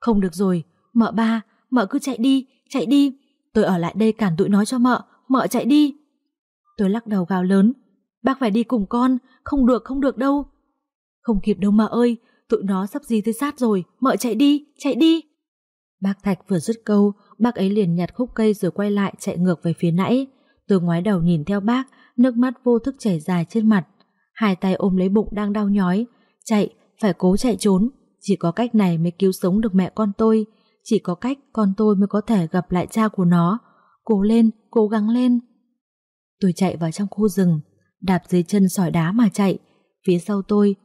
Không được rồi, mợ ba, mợ cứ chạy đi, chạy đi. Tôi ở lại đây cản tụi nó cho mợ, mợ chạy đi. Tôi lắc đầu gào lớn. Bác phải đi cùng con, không được không được đâu. Không kịp đâu mợ ơi, tụi nó sắp gì tới sát rồi, mợ chạy đi, chạy đi. Bác Thạch vừa dứt câu, bác ấy liền nhặt khúc cây rồi quay lại chạy ngược về phía nãy. Tôi ngoái đầu nhìn theo bác, nước mắt vô thức chảy dài trên mặt. Hai tay ôm lấy bụng đang đau nhói. Chạy, phải cố chạy trốn. Chỉ có cách này mới cứu sống được mẹ con tôi. Chỉ có cách con tôi mới có thể gặp lại cha của nó. Cố lên, cố gắng lên. Tôi chạy vào trong khu rừng, đạp dưới chân sỏi đá mà chạy. Phía sau tôi,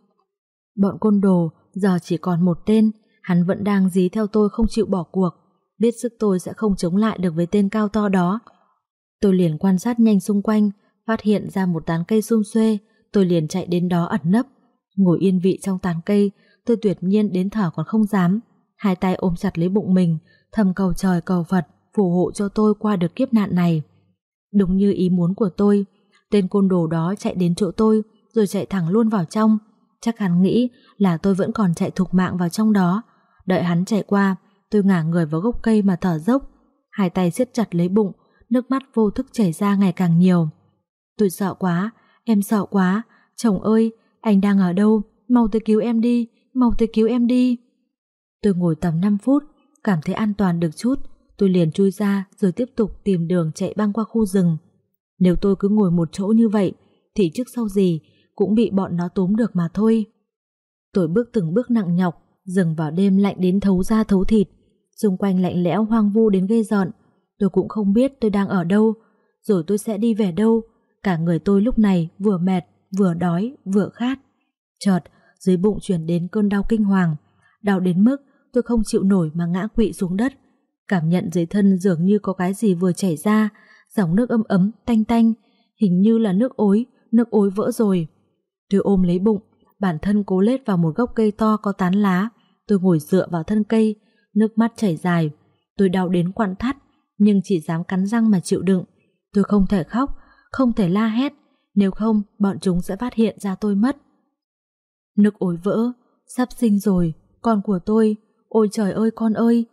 bọn côn đồ giờ chỉ còn một tên, hắn vẫn đang dí theo tôi không chịu bỏ cuộc. Biết sức tôi sẽ không chống lại được với tên cao to đó. Tôi liền quan sát nhanh xung quanh, phát hiện ra một tán cây xung xuê, tôi liền chạy đến đó ẩn nấp. Ngồi yên vị trong tán cây, tôi tuyệt nhiên đến thở còn không dám. Hai tay ôm chặt lấy bụng mình, thầm cầu trời cầu Phật, phù hộ cho tôi qua được kiếp nạn này. Đúng như ý muốn của tôi, tên côn đồ đó chạy đến chỗ tôi, rồi chạy thẳng luôn vào trong. Chắc hắn nghĩ là tôi vẫn còn chạy thục mạng vào trong đó. Đợi hắn chạy qua, tôi ngả người vào gốc cây mà thở dốc. Hai tay siết chặt lấy bụng, nước mắt vô thức chảy ra ngày càng nhiều. Tôi sợ quá, em sợ quá. Chồng ơi, anh đang ở đâu? Mau tới cứu em đi, mau tới cứu em đi. Tôi ngồi tầm 5 phút, cảm thấy an toàn được chút. Tôi liền chui ra rồi tiếp tục tìm đường chạy băng qua khu rừng. Nếu tôi cứ ngồi một chỗ như vậy, thì trước sau gì cũng bị bọn nó túm được mà thôi. Tôi bước từng bước nặng nhọc, dừng vào đêm lạnh đến thấu da thấu thịt, xung quanh lạnh lẽo hoang vu đến gây giận. Tôi cũng không biết tôi đang ở đâu, rồi tôi sẽ đi về đâu. Cả người tôi lúc này vừa mệt, vừa đói, vừa khát. Chợt, dưới bụng truyền đến cơn đau kinh hoàng, đau đến mức tôi không chịu nổi mà ngã quỵ xuống đất. Cảm nhận dưới thân dường như có cái gì vừa chảy ra, dòng nước ấm ấm, tanh tanh, hình như là nước ối, nước ối vỡ rồi. Tôi ôm lấy bụng, bản thân cố lết vào một gốc cây to có tán lá. Tôi ngồi dựa vào thân cây, nước mắt chảy dài. Tôi đau đến quặn thắt, nhưng chỉ dám cắn răng mà chịu đựng. Tôi không thể khóc, không thể la hét, nếu không bọn chúng sẽ phát hiện ra tôi mất. Nước ối vỡ, sắp sinh rồi, con của tôi, ôi trời ơi con ơi.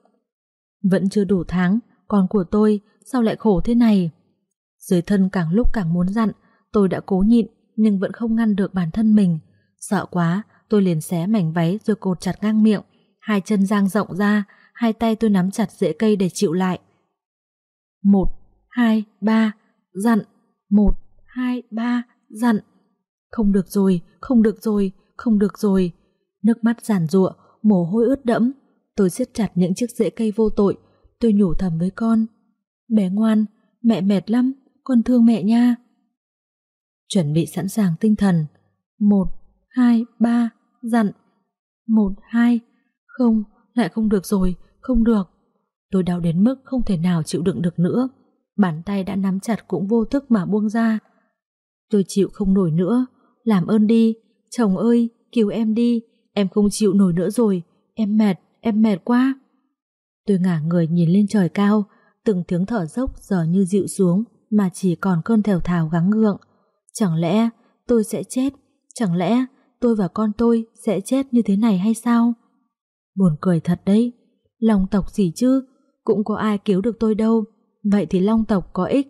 Vẫn chưa đủ tháng, con của tôi sao lại khổ thế này? Dưới thân càng lúc càng muốn dặn, tôi đã cố nhịn nhưng vẫn không ngăn được bản thân mình. Sợ quá, tôi liền xé mảnh váy rồi cột chặt ngang miệng, hai chân dang rộng ra, hai tay tôi nắm chặt rễ cây để chịu lại. Một, hai, ba, dặn, một, hai, ba, dặn. Không được rồi, không được rồi, không được rồi. Nước mắt giàn giụa, mồ hôi ướt đẫm. Tôi siết chặt những chiếc rễ cây vô tội. Tôi nhủ thầm với con. Bé ngoan, mẹ mệt lắm, con thương mẹ nha. Chuẩn bị sẵn sàng tinh thần. Một, hai, ba, dặn. Một, hai, không, lại không được rồi, không được. Tôi đau đến mức không thể nào chịu đựng được nữa. Bàn tay đã nắm chặt cũng vô thức mà buông ra. Tôi chịu không nổi nữa. Làm ơn đi, chồng ơi, cứu em đi. Em không chịu nổi nữa rồi. Em mệt, em mệt quá. Tôi ngả người nhìn lên trời cao, từng tiếng thở dốc giờ như dịu xuống mà chỉ còn cơn thèo thào gắng gượng. Chẳng lẽ tôi sẽ chết? Chẳng lẽ tôi và con tôi sẽ chết như thế này hay sao? Buồn cười thật đấy. lòng tộc gì chứ? Cũng có ai cứu được tôi đâu. Vậy thì long tộc có ích.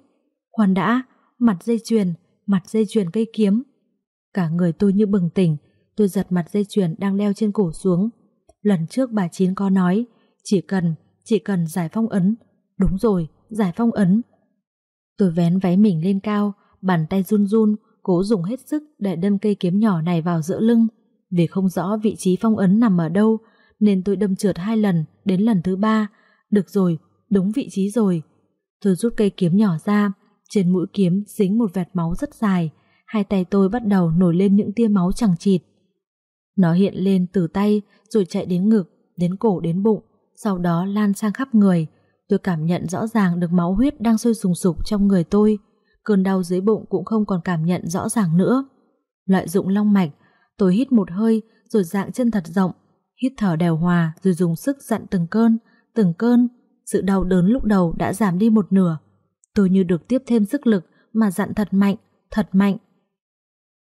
Khoan đã, mặt dây chuyền, mặt dây chuyền cây kiếm. Cả người tôi như bừng tỉnh, tôi giật mặt dây chuyền đang đeo trên cổ xuống. Lần trước bà Chín có nói, chỉ cần, chỉ cần giải phong ấn. Đúng rồi, giải phong ấn. Tôi vén váy mình lên cao, bàn tay run run, cố dùng hết sức để đâm cây kiếm nhỏ này vào giữa lưng. Vì không rõ vị trí phong ấn nằm ở đâu, nên tôi đâm trượt hai lần, đến lần thứ ba. Được rồi, đúng vị trí rồi. Tôi rút cây kiếm nhỏ ra, trên mũi kiếm dính một vệt máu rất dài, hai tay tôi bắt đầu nổi lên những tia máu chẳng chịt. Nó hiện lên từ tay, rồi chạy đến ngực, đến cổ đến bụng, sau đó lan sang khắp người. Tôi cảm nhận rõ ràng được máu huyết đang sôi sùng sục trong người tôi cơn đau dưới bụng cũng không còn cảm nhận rõ ràng nữa. Lợi dụng long mạch, tôi hít một hơi rồi dạng chân thật rộng, hít thở đều hòa rồi dùng sức dặn từng cơn, từng cơn. Sự đau đớn lúc đầu đã giảm đi một nửa. Tôi như được tiếp thêm sức lực mà dặn thật mạnh, thật mạnh.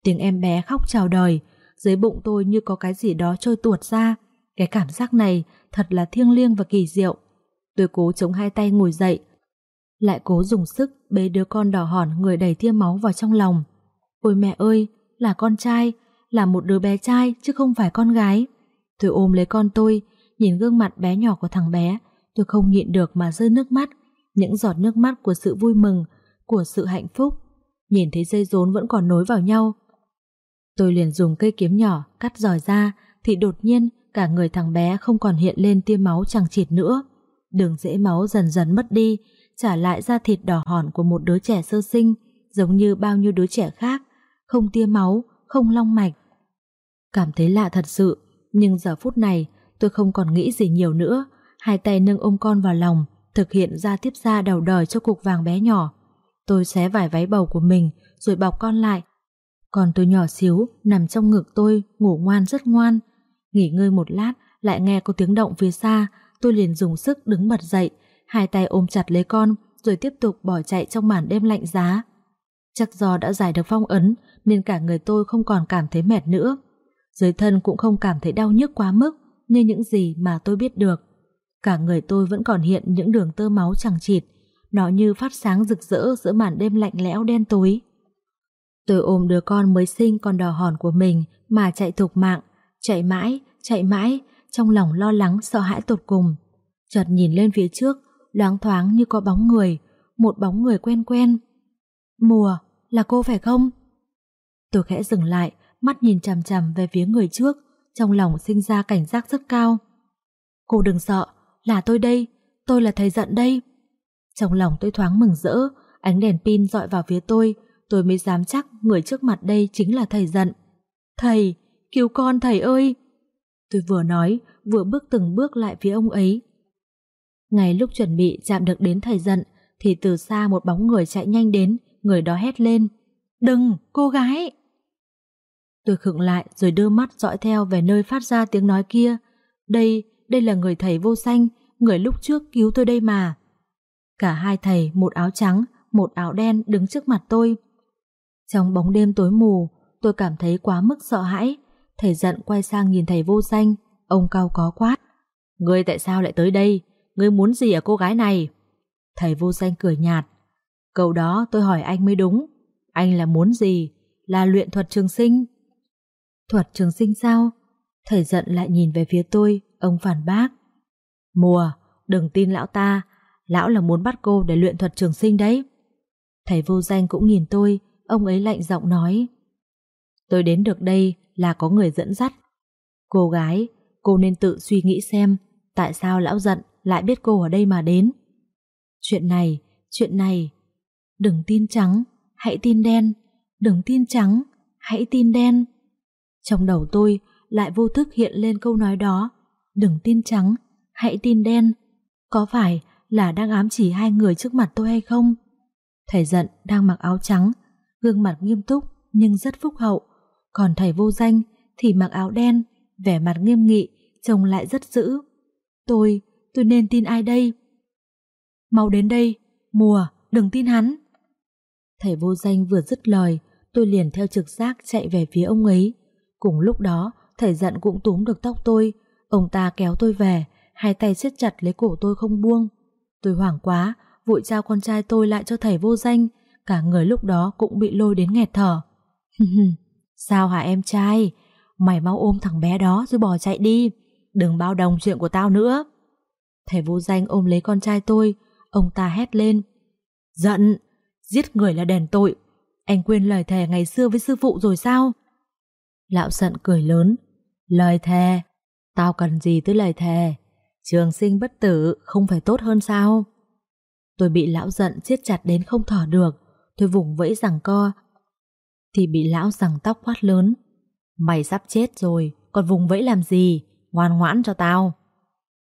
Tiếng em bé khóc chào đời, dưới bụng tôi như có cái gì đó trôi tuột ra. Cái cảm giác này thật là thiêng liêng và kỳ diệu. Tôi cố chống hai tay ngồi dậy, lại cố dùng sức bế đứa con đỏ hòn người đầy tia máu vào trong lòng. Ôi mẹ ơi, là con trai, là một đứa bé trai chứ không phải con gái. Tôi ôm lấy con tôi, nhìn gương mặt bé nhỏ của thằng bé, tôi không nhịn được mà rơi nước mắt, những giọt nước mắt của sự vui mừng, của sự hạnh phúc. Nhìn thấy dây rốn vẫn còn nối vào nhau. Tôi liền dùng cây kiếm nhỏ cắt giỏi ra thì đột nhiên cả người thằng bé không còn hiện lên tia máu chẳng chịt nữa. Đường dễ máu dần dần mất đi, trả lại da thịt đỏ hòn của một đứa trẻ sơ sinh, giống như bao nhiêu đứa trẻ khác, không tia máu, không long mạch. Cảm thấy lạ thật sự, nhưng giờ phút này tôi không còn nghĩ gì nhiều nữa, hai tay nâng ôm con vào lòng, thực hiện ra tiếp ra đầu đời cho cục vàng bé nhỏ. Tôi xé vải váy bầu của mình rồi bọc con lại. Còn tôi nhỏ xíu nằm trong ngực tôi ngủ ngoan rất ngoan. Nghỉ ngơi một lát lại nghe có tiếng động phía xa, tôi liền dùng sức đứng bật dậy, hai tay ôm chặt lấy con rồi tiếp tục bỏ chạy trong màn đêm lạnh giá. Chắc do đã giải được phong ấn nên cả người tôi không còn cảm thấy mệt nữa. Dưới thân cũng không cảm thấy đau nhức quá mức như những gì mà tôi biết được. Cả người tôi vẫn còn hiện những đường tơ máu chẳng chịt, nó như phát sáng rực rỡ giữa màn đêm lạnh lẽo đen tối. Tôi ôm đứa con mới sinh còn đỏ hòn của mình mà chạy thục mạng, chạy mãi, chạy mãi, trong lòng lo lắng sợ hãi tột cùng. Chợt nhìn lên phía trước, loáng thoáng như có bóng người, một bóng người quen quen. Mùa, là cô phải không? Tôi khẽ dừng lại, mắt nhìn chằm chằm về phía người trước, trong lòng sinh ra cảnh giác rất cao. Cô đừng sợ, là tôi đây, tôi là thầy giận đây. Trong lòng tôi thoáng mừng rỡ, ánh đèn pin dọi vào phía tôi, tôi mới dám chắc người trước mặt đây chính là thầy giận. Thầy, cứu con thầy ơi! Tôi vừa nói, vừa bước từng bước lại phía ông ấy. Ngay lúc chuẩn bị chạm được đến thầy giận, thì từ xa một bóng người chạy nhanh đến, người đó hét lên. Đừng, cô gái! Tôi khựng lại rồi đưa mắt dõi theo về nơi phát ra tiếng nói kia. Đây, đây là người thầy vô danh, người lúc trước cứu tôi đây mà. Cả hai thầy, một áo trắng, một áo đen đứng trước mặt tôi. Trong bóng đêm tối mù, tôi cảm thấy quá mức sợ hãi. Thầy giận quay sang nhìn thầy vô danh, ông cao có quát. Ngươi tại sao lại tới đây? Ngươi muốn gì ở cô gái này? Thầy vô danh cười nhạt. Câu đó tôi hỏi anh mới đúng. Anh là muốn gì? Là luyện thuật trường sinh. Thuật trường sinh sao? Thầy giận lại nhìn về phía tôi, ông phản bác. Mùa, đừng tin lão ta, lão là muốn bắt cô để luyện thuật trường sinh đấy. Thầy vô danh cũng nhìn tôi, ông ấy lạnh giọng nói. Tôi đến được đây là có người dẫn dắt. Cô gái, cô nên tự suy nghĩ xem tại sao lão giận lại biết cô ở đây mà đến. Chuyện này, chuyện này, đừng tin trắng, hãy tin đen, đừng tin trắng, hãy tin đen. Trong đầu tôi lại vô thức hiện lên câu nói đó, đừng tin trắng, hãy tin đen. Có phải là đang ám chỉ hai người trước mặt tôi hay không? Thầy giận đang mặc áo trắng, gương mặt nghiêm túc nhưng rất phúc hậu. Còn thầy vô danh thì mặc áo đen, vẻ mặt nghiêm nghị, trông lại rất dữ. Tôi, tôi nên tin ai đây? Mau đến đây, mùa, đừng tin hắn. Thầy vô danh vừa dứt lời, tôi liền theo trực giác chạy về phía ông ấy. Cùng lúc đó, thầy giận cũng túm được tóc tôi, ông ta kéo tôi về, hai tay siết chặt lấy cổ tôi không buông. Tôi hoảng quá, vội trao con trai tôi lại cho thầy vô danh, cả người lúc đó cũng bị lôi đến nghẹt thở. Sao hả em trai? Mày mau ôm thằng bé đó rồi bỏ chạy đi, đừng bao đồng chuyện của tao nữa. Thầy vô danh ôm lấy con trai tôi, ông ta hét lên. Giận, giết người là đền tội. Anh quên lời thề ngày xưa với sư phụ rồi sao? Lão giận cười lớn. Lời thề? Tao cần gì tới lời thề? Trường sinh bất tử không phải tốt hơn sao? Tôi bị lão giận siết chặt đến không thở được. Tôi vùng vẫy rằng co. Thì bị lão rằng tóc quát lớn. Mày sắp chết rồi, còn vùng vẫy làm gì? Ngoan ngoãn cho tao.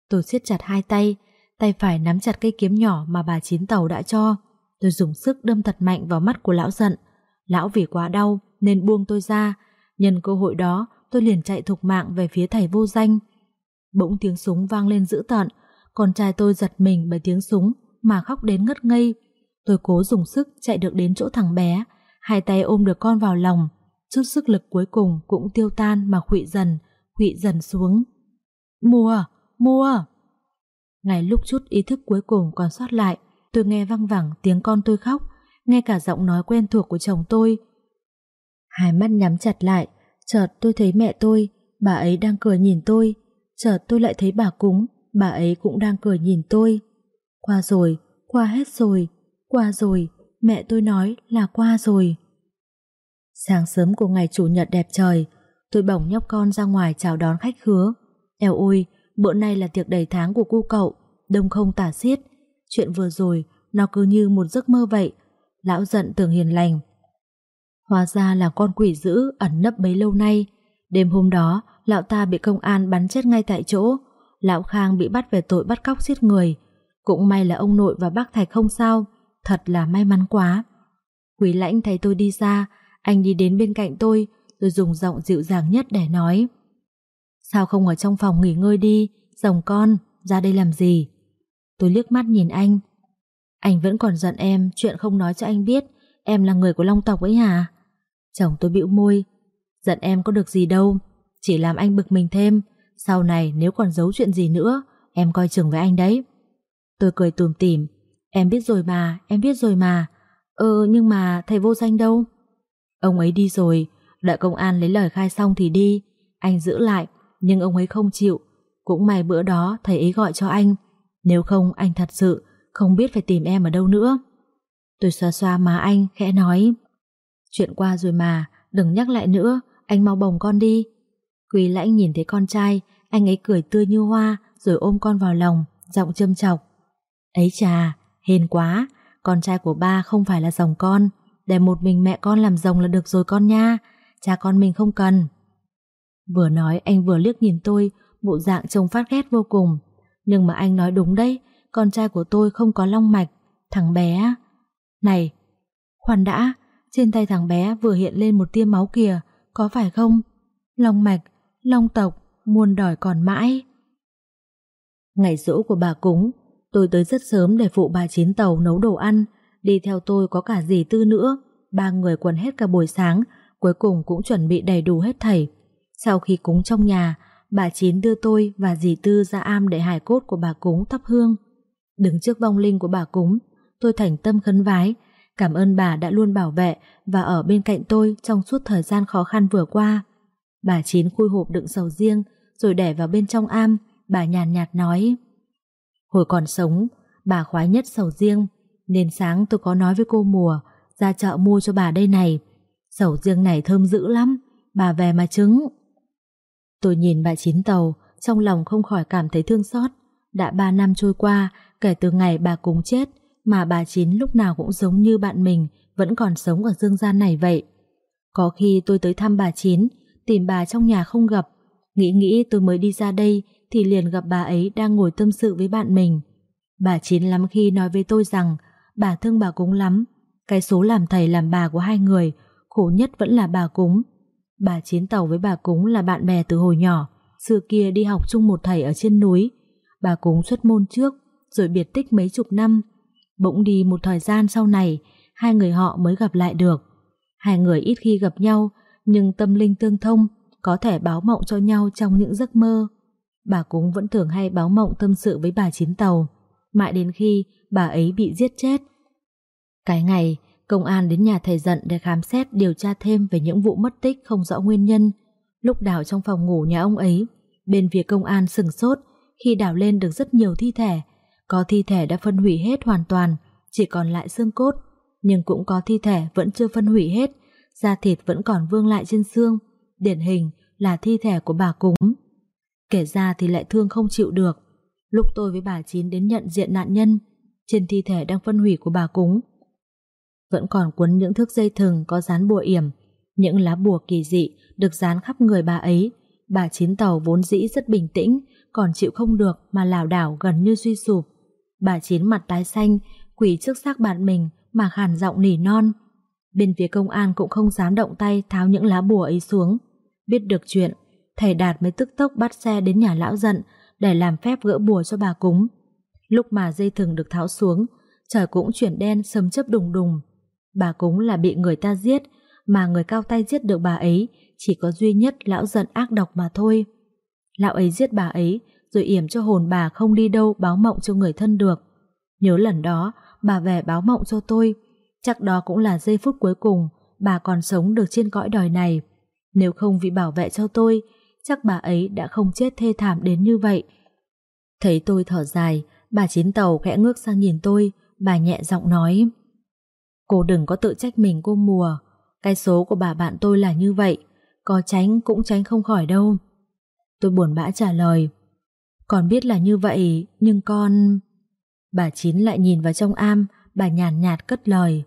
Tôi siết chặt hai tay, tay phải nắm chặt cây kiếm nhỏ mà bà chín tàu đã cho. Tôi dùng sức đâm thật mạnh vào mắt của lão giận. Lão vì quá đau nên buông tôi ra. Nhân cơ hội đó, tôi liền chạy thục mạng về phía thầy vô danh. Bỗng tiếng súng vang lên dữ tợn, con trai tôi giật mình bởi tiếng súng mà khóc đến ngất ngây. Tôi cố dùng sức chạy được đến chỗ thằng bé, hai tay ôm được con vào lòng. Chút sức lực cuối cùng cũng tiêu tan mà khụy dần, khụy dần xuống. Mùa! Mùa! Ngay lúc chút ý thức cuối cùng còn sót lại, tôi nghe văng vẳng tiếng con tôi khóc, nghe cả giọng nói quen thuộc của chồng tôi. Hai mắt nhắm chặt lại, chợt tôi thấy mẹ tôi, bà ấy đang cười nhìn tôi, chợt tôi lại thấy bà cúng, bà ấy cũng đang cười nhìn tôi. Qua rồi, qua hết rồi, qua rồi, mẹ tôi nói là qua rồi. Sáng sớm của ngày Chủ nhật đẹp trời, tôi bỏng nhóc con ra ngoài chào đón khách khứa. Eo ôi, bữa nay là tiệc đầy tháng của cu cậu, đông không tả xiết. Chuyện vừa rồi, nó cứ như một giấc mơ vậy. Lão giận tưởng hiền lành. Hóa ra là con quỷ dữ ẩn nấp bấy lâu nay. Đêm hôm đó, lão ta bị công an bắn chết ngay tại chỗ. Lão Khang bị bắt về tội bắt cóc giết người. Cũng may là ông nội và bác Thạch không sao. Thật là may mắn quá. Quý lãnh thấy tôi đi ra, anh đi đến bên cạnh tôi, rồi dùng giọng dịu dàng nhất để nói. Sao không ở trong phòng nghỉ ngơi đi, rồng con, ra đây làm gì? Tôi liếc mắt nhìn anh. Anh vẫn còn giận em, chuyện không nói cho anh biết, em là người của Long tộc ấy hả? Chồng tôi bĩu môi, giận em có được gì đâu, chỉ làm anh bực mình thêm. Sau này nếu còn giấu chuyện gì nữa, em coi chừng với anh đấy. Tôi cười tùm tỉm em biết rồi mà, em biết rồi mà. Ừ nhưng mà thầy vô danh đâu? Ông ấy đi rồi, đợi công an lấy lời khai xong thì đi. Anh giữ lại, nhưng ông ấy không chịu. Cũng may bữa đó thầy ấy gọi cho anh. Nếu không anh thật sự không biết phải tìm em ở đâu nữa. Tôi xoa xoa má anh, khẽ nói. Chuyện qua rồi mà, đừng nhắc lại nữa, anh mau bồng con đi. Quý lãnh nhìn thấy con trai, anh ấy cười tươi như hoa, rồi ôm con vào lòng, giọng châm chọc. Ấy chà, hên quá, con trai của ba không phải là dòng con, để một mình mẹ con làm rồng là được rồi con nha, cha con mình không cần. Vừa nói anh vừa liếc nhìn tôi, bộ dạng trông phát ghét vô cùng. Nhưng mà anh nói đúng đấy, con trai của tôi không có long mạch, thằng bé. Này, khoan đã, trên tay thằng bé vừa hiện lên một tia máu kìa, có phải không? Long mạch, long tộc, muôn đòi còn mãi. Ngày rỗ của bà cúng, tôi tới rất sớm để phụ bà chín tàu nấu đồ ăn, đi theo tôi có cả dì tư nữa. Ba người quần hết cả buổi sáng, cuối cùng cũng chuẩn bị đầy đủ hết thảy. Sau khi cúng trong nhà, bà Chín đưa tôi và dì Tư ra am để hài cốt của bà cúng thắp hương. Đứng trước vong linh của bà cúng, tôi thành tâm khấn vái, cảm ơn bà đã luôn bảo vệ và ở bên cạnh tôi trong suốt thời gian khó khăn vừa qua. Bà Chín khui hộp đựng sầu riêng, rồi để vào bên trong am, bà nhàn nhạt nói. Hồi còn sống, bà khoái nhất sầu riêng, nên sáng tôi có nói với cô mùa, ra chợ mua cho bà đây này. Sầu riêng này thơm dữ lắm, bà về mà trứng. Tôi nhìn bà Chín Tàu, trong lòng không khỏi cảm thấy thương xót. Đã ba năm trôi qua, kể từ ngày bà cúng chết, mà bà Chín lúc nào cũng giống như bạn mình, vẫn còn sống ở dương gian này vậy. Có khi tôi tới thăm bà Chín, tìm bà trong nhà không gặp. Nghĩ nghĩ tôi mới đi ra đây, thì liền gặp bà ấy đang ngồi tâm sự với bạn mình. Bà Chín lắm khi nói với tôi rằng, bà thương bà cúng lắm. Cái số làm thầy làm bà của hai người, khổ nhất vẫn là bà cúng. Bà Chiến Tàu với bà Cúng là bạn bè từ hồi nhỏ, xưa kia đi học chung một thầy ở trên núi. Bà Cúng xuất môn trước, rồi biệt tích mấy chục năm. Bỗng đi một thời gian sau này, hai người họ mới gặp lại được. Hai người ít khi gặp nhau, nhưng tâm linh tương thông, có thể báo mộng cho nhau trong những giấc mơ. Bà Cúng vẫn thường hay báo mộng tâm sự với bà chín Tàu, mãi đến khi bà ấy bị giết chết. Cái ngày, Công an đến nhà thầy giận để khám xét điều tra thêm về những vụ mất tích không rõ nguyên nhân. Lúc đào trong phòng ngủ nhà ông ấy, bên phía công an sừng sốt khi đào lên được rất nhiều thi thể. Có thi thể đã phân hủy hết hoàn toàn, chỉ còn lại xương cốt. Nhưng cũng có thi thể vẫn chưa phân hủy hết, da thịt vẫn còn vương lại trên xương. Điển hình là thi thể của bà cúng. Kể ra thì lại thương không chịu được. Lúc tôi với bà Chín đến nhận diện nạn nhân, trên thi thể đang phân hủy của bà cúng vẫn còn cuốn những thước dây thừng có dán bùa yểm, những lá bùa kỳ dị được dán khắp người bà ấy. Bà chín tàu vốn dĩ rất bình tĩnh, còn chịu không được mà lảo đảo gần như suy sụp. Bà chín mặt tái xanh, quỳ trước xác bạn mình mà khàn giọng nỉ non. Bên phía công an cũng không dám động tay tháo những lá bùa ấy xuống. Biết được chuyện, thầy Đạt mới tức tốc bắt xe đến nhà lão giận để làm phép gỡ bùa cho bà cúng. Lúc mà dây thừng được tháo xuống, trời cũng chuyển đen sấm chớp đùng đùng. Bà cúng là bị người ta giết, mà người cao tay giết được bà ấy chỉ có duy nhất lão giận ác độc mà thôi. Lão ấy giết bà ấy, rồi yểm cho hồn bà không đi đâu báo mộng cho người thân được. Nhớ lần đó, bà về báo mộng cho tôi, chắc đó cũng là giây phút cuối cùng bà còn sống được trên cõi đời này. Nếu không vì bảo vệ cho tôi, chắc bà ấy đã không chết thê thảm đến như vậy. Thấy tôi thở dài, bà chín tàu khẽ ngước sang nhìn tôi, bà nhẹ giọng nói. Cô đừng có tự trách mình cô mùa Cái số của bà bạn tôi là như vậy Có tránh cũng tránh không khỏi đâu Tôi buồn bã trả lời con biết là như vậy Nhưng con... Bà Chín lại nhìn vào trong am Bà nhàn nhạt cất lời.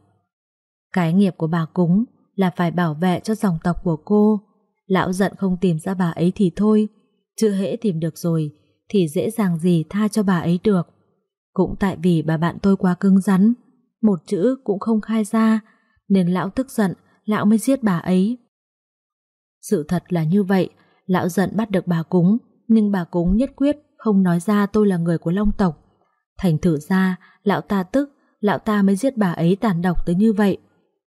Cái nghiệp của bà cúng Là phải bảo vệ cho dòng tộc của cô. Lão giận không tìm ra bà ấy thì thôi. Chưa hễ tìm được rồi Thì dễ dàng gì tha cho bà ấy được. Cũng tại vì bà bạn tôi quá cứng rắn một chữ cũng không khai ra, nên lão tức giận, lão mới giết bà ấy. Sự thật là như vậy, lão giận bắt được bà cúng, nhưng bà cúng nhất quyết không nói ra tôi là người của Long tộc. Thành thử ra, lão ta tức, lão ta mới giết bà ấy tàn độc tới như vậy.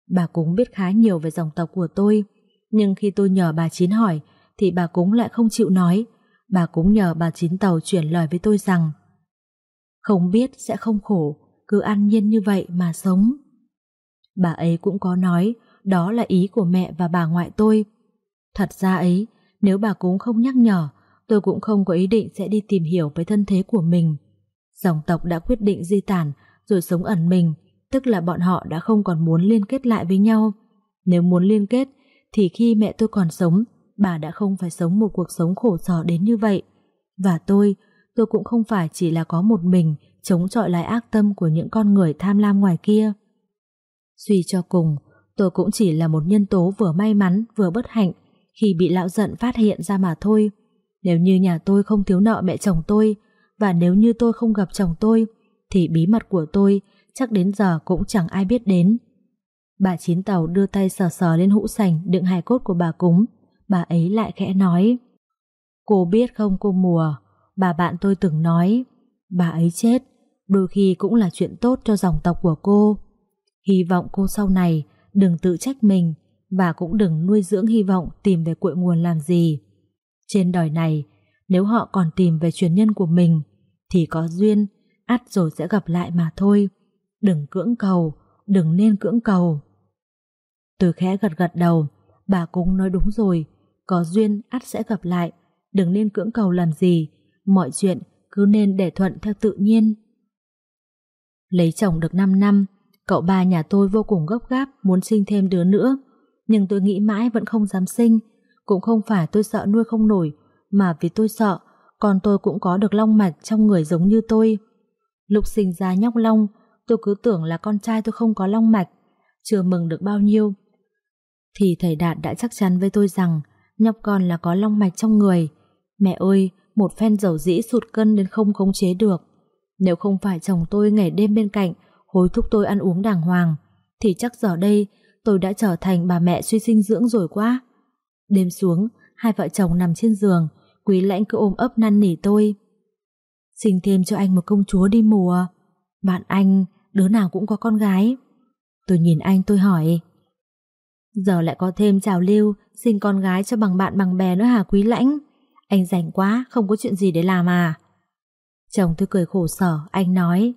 Bà cúng biết khá nhiều về dòng tộc của tôi, nhưng khi tôi nhờ bà Chín hỏi, thì bà cúng lại không chịu nói. Bà cúng nhờ bà chín tàu chuyển lời với tôi rằng không biết sẽ không khổ, cứ an nhiên như vậy mà sống. Bà ấy cũng có nói đó là ý của mẹ và bà ngoại tôi. Thật ra ấy, nếu bà cúng không nhắc nhở, tôi cũng không có ý định sẽ đi tìm hiểu về thân thế của mình. Dòng tộc đã quyết định di tản rồi sống ẩn mình, tức là bọn họ đã không còn muốn liên kết lại với nhau. Nếu muốn liên kết, thì khi mẹ tôi còn sống, bà đã không phải sống một cuộc sống khổ sở đến như vậy. Và tôi, tôi cũng không phải chỉ là có một mình chống chọi lại ác tâm của những con người tham lam ngoài kia. Suy cho cùng, tôi cũng chỉ là một nhân tố vừa may mắn vừa bất hạnh khi bị lão giận phát hiện ra mà thôi. Nếu như nhà tôi không thiếu nợ mẹ chồng tôi, và nếu như tôi không gặp chồng tôi, thì bí mật của tôi chắc đến giờ cũng chẳng ai biết đến. Bà Chín Tàu đưa tay sờ sờ lên hũ sành đựng hài cốt của bà cúng. Bà ấy lại khẽ nói, Cô biết không cô mùa Bà bạn tôi từng nói, Bà ấy chết, Đôi khi cũng là chuyện tốt cho dòng tộc của cô Hy vọng cô sau này Đừng tự trách mình Và cũng đừng nuôi dưỡng hy vọng Tìm về cội nguồn làm gì trên đời này, Nếu họ còn tìm về truyền nhân của mình, Thì có duyên, ắt rồi sẽ gặp lại mà thôi. Đừng cưỡng cầu, Đừng nên cưỡng cầu. Tôi khẽ gật gật đầu, Bà cũng nói đúng rồi, Có duyên, ắt sẽ gặp lại, Đừng nên cưỡng cầu làm gì, Mọi chuyện cứ nên để thuận theo tự nhiên. Lấy chồng được 5 năm, Cậu ba nhà tôi vô cùng gấp gáp Muốn sinh thêm đứa nữa, Nhưng tôi nghĩ mãi vẫn không dám sinh cũng không phải tôi sợ nuôi không nổi, Mà vì tôi sợ, Con tôi cũng có được long mạch trong người giống như tôi. Lúc sinh ra nhóc long, Tôi cứ tưởng là con trai tôi không có long mạch, Chưa mừng được bao nhiêu. Thì thầy Đạt đã chắc chắn với tôi rằng Nhóc con là có long mạch trong người. Mẹ ơi, Một phen dầu dĩ sụt cân đến không khống chế được. Nếu không phải chồng tôi ngày đêm bên cạnh Hối thúc tôi ăn uống đàng hoàng, Thì chắc giờ đây Tôi đã trở thành bà mẹ suy sinh dưỡng rồi quá. Đêm xuống, Hai vợ chồng nằm trên giường, Quý lãnh cứ ôm ấp năn nỉ tôi. Sinh thêm cho anh một công chúa đi mùa. Bạn anh, Đứa nào cũng có con gái. Tôi nhìn anh, tôi hỏi. Giờ lại có thêm trào lưu Sinh con gái cho bằng bạn bằng bè nữa hả quý lãnh? Anh rảnh quá, Không có chuyện gì để làm à? Chồng tôi cười khổ sở, Anh nói.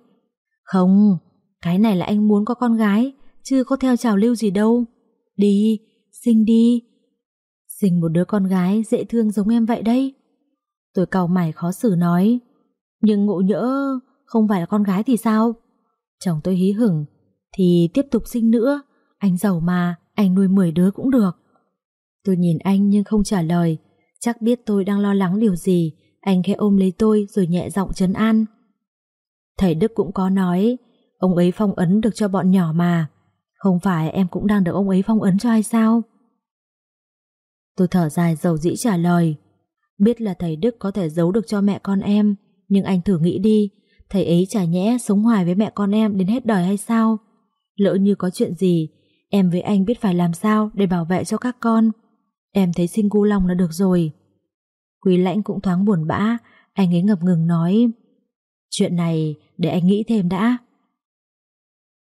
Không, Cái này là anh muốn có con gái, Chứ có theo trào lưu gì đâu. Đi, Sinh đi Sinh một đứa con gái dễ thương giống em vậy đấy. Tôi cầu mày khó xử nói, Nhưng ngộ nhỡ Không phải là con gái thì sao? Chồng tôi hí hửng, Thì tiếp tục sinh nữa, Anh giàu mà, Anh nuôi 10 đứa cũng được. Tôi nhìn anh nhưng không trả lời, Chắc biết tôi đang lo lắng điều gì, Anh khẽ ôm lấy tôi rồi nhẹ giọng trấn an. Thầy Đức cũng có nói, Ông ấy phong ấn được cho bọn nhỏ mà, Không phải em cũng đang được ông ấy phong ấn cho hay sao? Tôi thở dài dầu dĩ trả lời Biết là thầy Đức có thể giấu được cho mẹ con em Nhưng anh thử nghĩ đi Thầy ấy chả nhẽ sống hoài với mẹ con em đến hết đời hay sao? Lỡ như có chuyện gì, em với anh biết phải làm sao để bảo vệ cho các con. Em thấy sinh gu lòng là được rồi. Quý lãnh cũng thoáng buồn bã, anh ấy ngập ngừng nói Chuyện này để anh nghĩ thêm đã.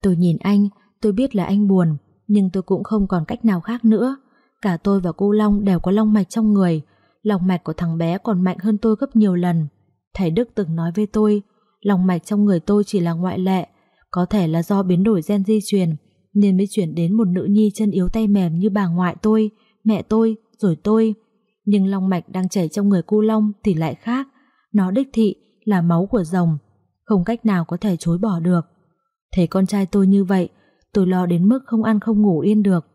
Tôi nhìn anh, tôi biết là anh buồn, nhưng tôi cũng không còn cách nào khác nữa. Cả tôi và cô Long đều có long mạch trong người, lòng mạch của thằng bé còn mạnh hơn tôi gấp nhiều lần. Thầy Đức từng nói với tôi, lòng mạch trong người tôi chỉ là ngoại lệ, có thể là do biến đổi gen di truyền, nên mới chuyển đến một nữ nhi chân yếu tay mềm như bà ngoại tôi, mẹ tôi, rồi tôi. Nhưng long mạch đang chảy trong người cu long thì lại khác, nó đích thị là máu của rồng, không cách nào có thể chối bỏ được. Thấy con trai tôi như vậy, tôi lo đến mức không ăn không ngủ yên được.